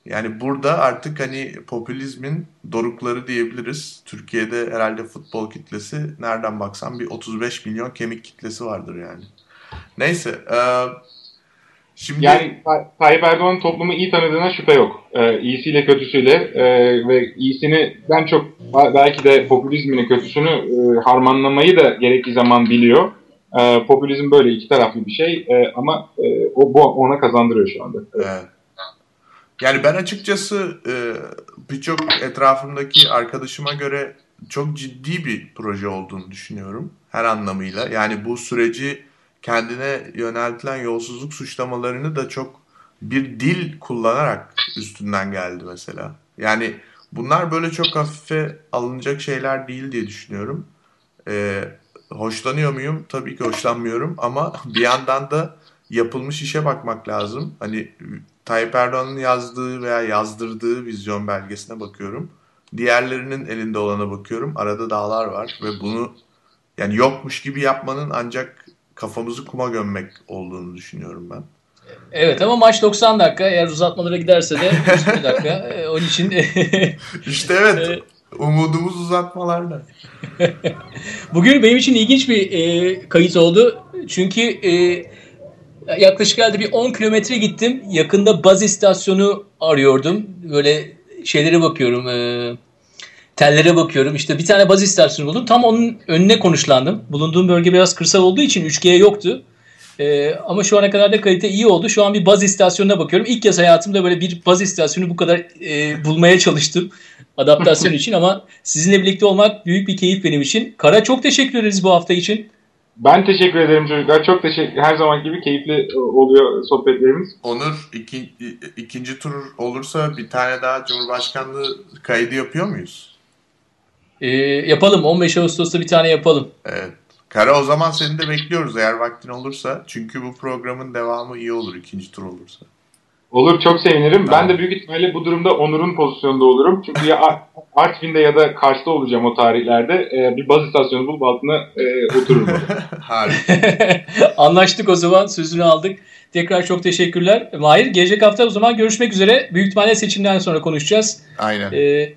Speaker 1: Yani burada artık hani popülizmin dorukları diyebiliriz. Türkiye'de herhalde futbol kitlesi nereden baksan bir 35 milyon kemik kitlesi vardır yani. Neyse. E,
Speaker 3: şimdi... Yani Tayyip Erdoğan toplumu iyi tanıdığına şüphe yok. Ee, iyisiyle kötüsüyle e, ve iyisini ben çok belki de popülizmini kötüsünü e, harmanlamayı da gerekli zaman biliyor. E, popülizm böyle iki taraflı bir şey e, ama e, o bu ona kazandırıyor şu anda.
Speaker 1: Evet. Yani ben açıkçası e, birçok etrafımdaki arkadaşıma göre çok ciddi bir proje olduğunu düşünüyorum. Her anlamıyla. Yani bu süreci kendine yöneltilen yolsuzluk suçlamalarını da çok bir dil kullanarak üstünden geldi mesela. Yani bunlar böyle çok hafife alınacak şeyler değil diye düşünüyorum. Ee, hoşlanıyor muyum? Tabii ki hoşlanmıyorum ama [LAUGHS] bir yandan da yapılmış işe bakmak lazım. Hani Tayyip Erdoğan'ın yazdığı veya yazdırdığı vizyon belgesine bakıyorum. Diğerlerinin elinde olana bakıyorum. Arada dağlar var ve bunu yani yokmuş gibi yapmanın ancak kafamızı kuma gömmek olduğunu düşünüyorum ben.
Speaker 2: Evet ama maç 90 dakika. Eğer uzatmalara giderse de [LAUGHS] 120 dakika. E, onun için [LAUGHS]
Speaker 1: İşte evet. Umudumuz uzatmalarda. [LAUGHS]
Speaker 2: Bugün benim için ilginç bir e, kayıt oldu. Çünkü e, yaklaşık herhalde bir 10 kilometre gittim. Yakında baz istasyonu arıyordum. Böyle şeylere bakıyorum. E, tellere bakıyorum. İşte bir tane baz istasyonu buldum. Tam onun önüne konuşlandım. Bulunduğum bölge biraz kırsal olduğu için 3G yoktu. Ee, ama şu ana kadar da kalite iyi oldu. Şu an bir baz istasyonuna bakıyorum. İlk kez hayatımda böyle bir baz istasyonu bu kadar e, bulmaya çalıştım [LAUGHS] adaptasyon [LAUGHS] için ama sizinle birlikte olmak büyük bir keyif benim için. Kara çok teşekkür ederiz bu hafta için.
Speaker 3: Ben teşekkür ederim çocuklar. Çok teşekkür. Her zaman gibi keyifli oluyor sohbetlerimiz.
Speaker 1: Onur iki, ikinci tur olursa bir tane daha Cumhurbaşkanlığı kaydı yapıyor muyuz?
Speaker 2: Ee, yapalım. 15 Ağustos'ta bir tane yapalım.
Speaker 1: Evet. Kara o zaman seni de bekliyoruz eğer vaktin olursa. Çünkü bu programın devamı iyi olur ikinci tur olursa.
Speaker 3: Olur çok sevinirim. Tamam. Ben de büyük ihtimalle bu durumda Onur'un pozisyonunda olurum. Çünkü ya [LAUGHS] Artvin'de ya da Kars'ta olacağım o tarihlerde. Ee, bir baz istasyonu bulup altına e, otururum. [LAUGHS] [LAUGHS]
Speaker 2: Anlaştık o zaman. Sözünü aldık. Tekrar çok teşekkürler. Mahir gelecek hafta o zaman görüşmek üzere. Büyük ihtimalle seçimden sonra konuşacağız.
Speaker 1: Aynen. Ee,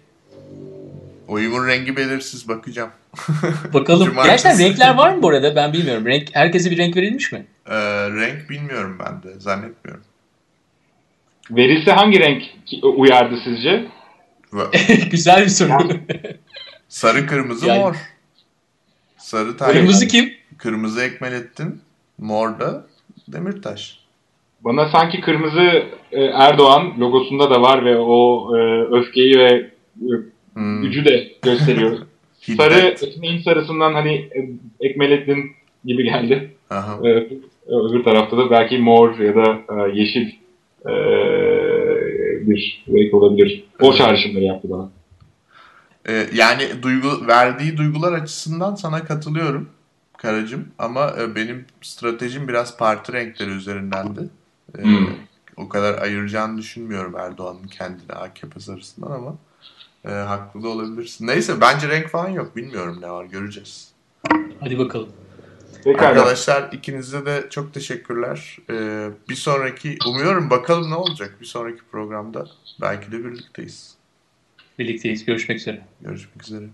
Speaker 1: Oyumun rengi belirsiz bakacağım. [LAUGHS]
Speaker 2: Bakalım. Gerçekten renkler var mı bu arada? Ben bilmiyorum. Renk herkese bir renk verilmiş mi?
Speaker 1: Ee, renk bilmiyorum ben de. Zannetmiyorum.
Speaker 3: Verilse hangi renk uyardı sizce? [LAUGHS]
Speaker 2: Güzel bir soru.
Speaker 1: Sarı, kırmızı, yani, mor. Sarı Tayyip.
Speaker 2: Kırmızı kim?
Speaker 1: Kırmızı Ekmelettin. Mor da Demirtaş.
Speaker 3: Bana sanki kırmızı e, Erdoğan logosunda da var ve o e, öfkeyi ve hmm. gücü de gösteriyor. [LAUGHS] Sarı, ekmeğin sarısından hani e, Ekmelettin gibi geldi. Aha. öbür tarafta da belki mor ya da yeşil bir renk olabilir. O evet. çağrışımları yaptı bana.
Speaker 1: Ee, yani duygu verdiği duygular açısından sana katılıyorum Karacım ama e, benim stratejim biraz parti renkleri üzerindendi. Ee, hmm. O kadar ayıracağını düşünmüyorum Erdoğan'ın kendine AKP sarısından ama e, haklı da olabilirsin. Neyse bence renk falan yok. Bilmiyorum ne var göreceğiz.
Speaker 2: Hadi bakalım.
Speaker 1: Pekala. Arkadaşlar ikinize de çok teşekkürler. Ee, bir sonraki umuyorum bakalım ne olacak bir sonraki programda. Belki de birlikteyiz.
Speaker 2: Birlikteyiz. Görüşmek üzere.
Speaker 1: Görüşmek üzere.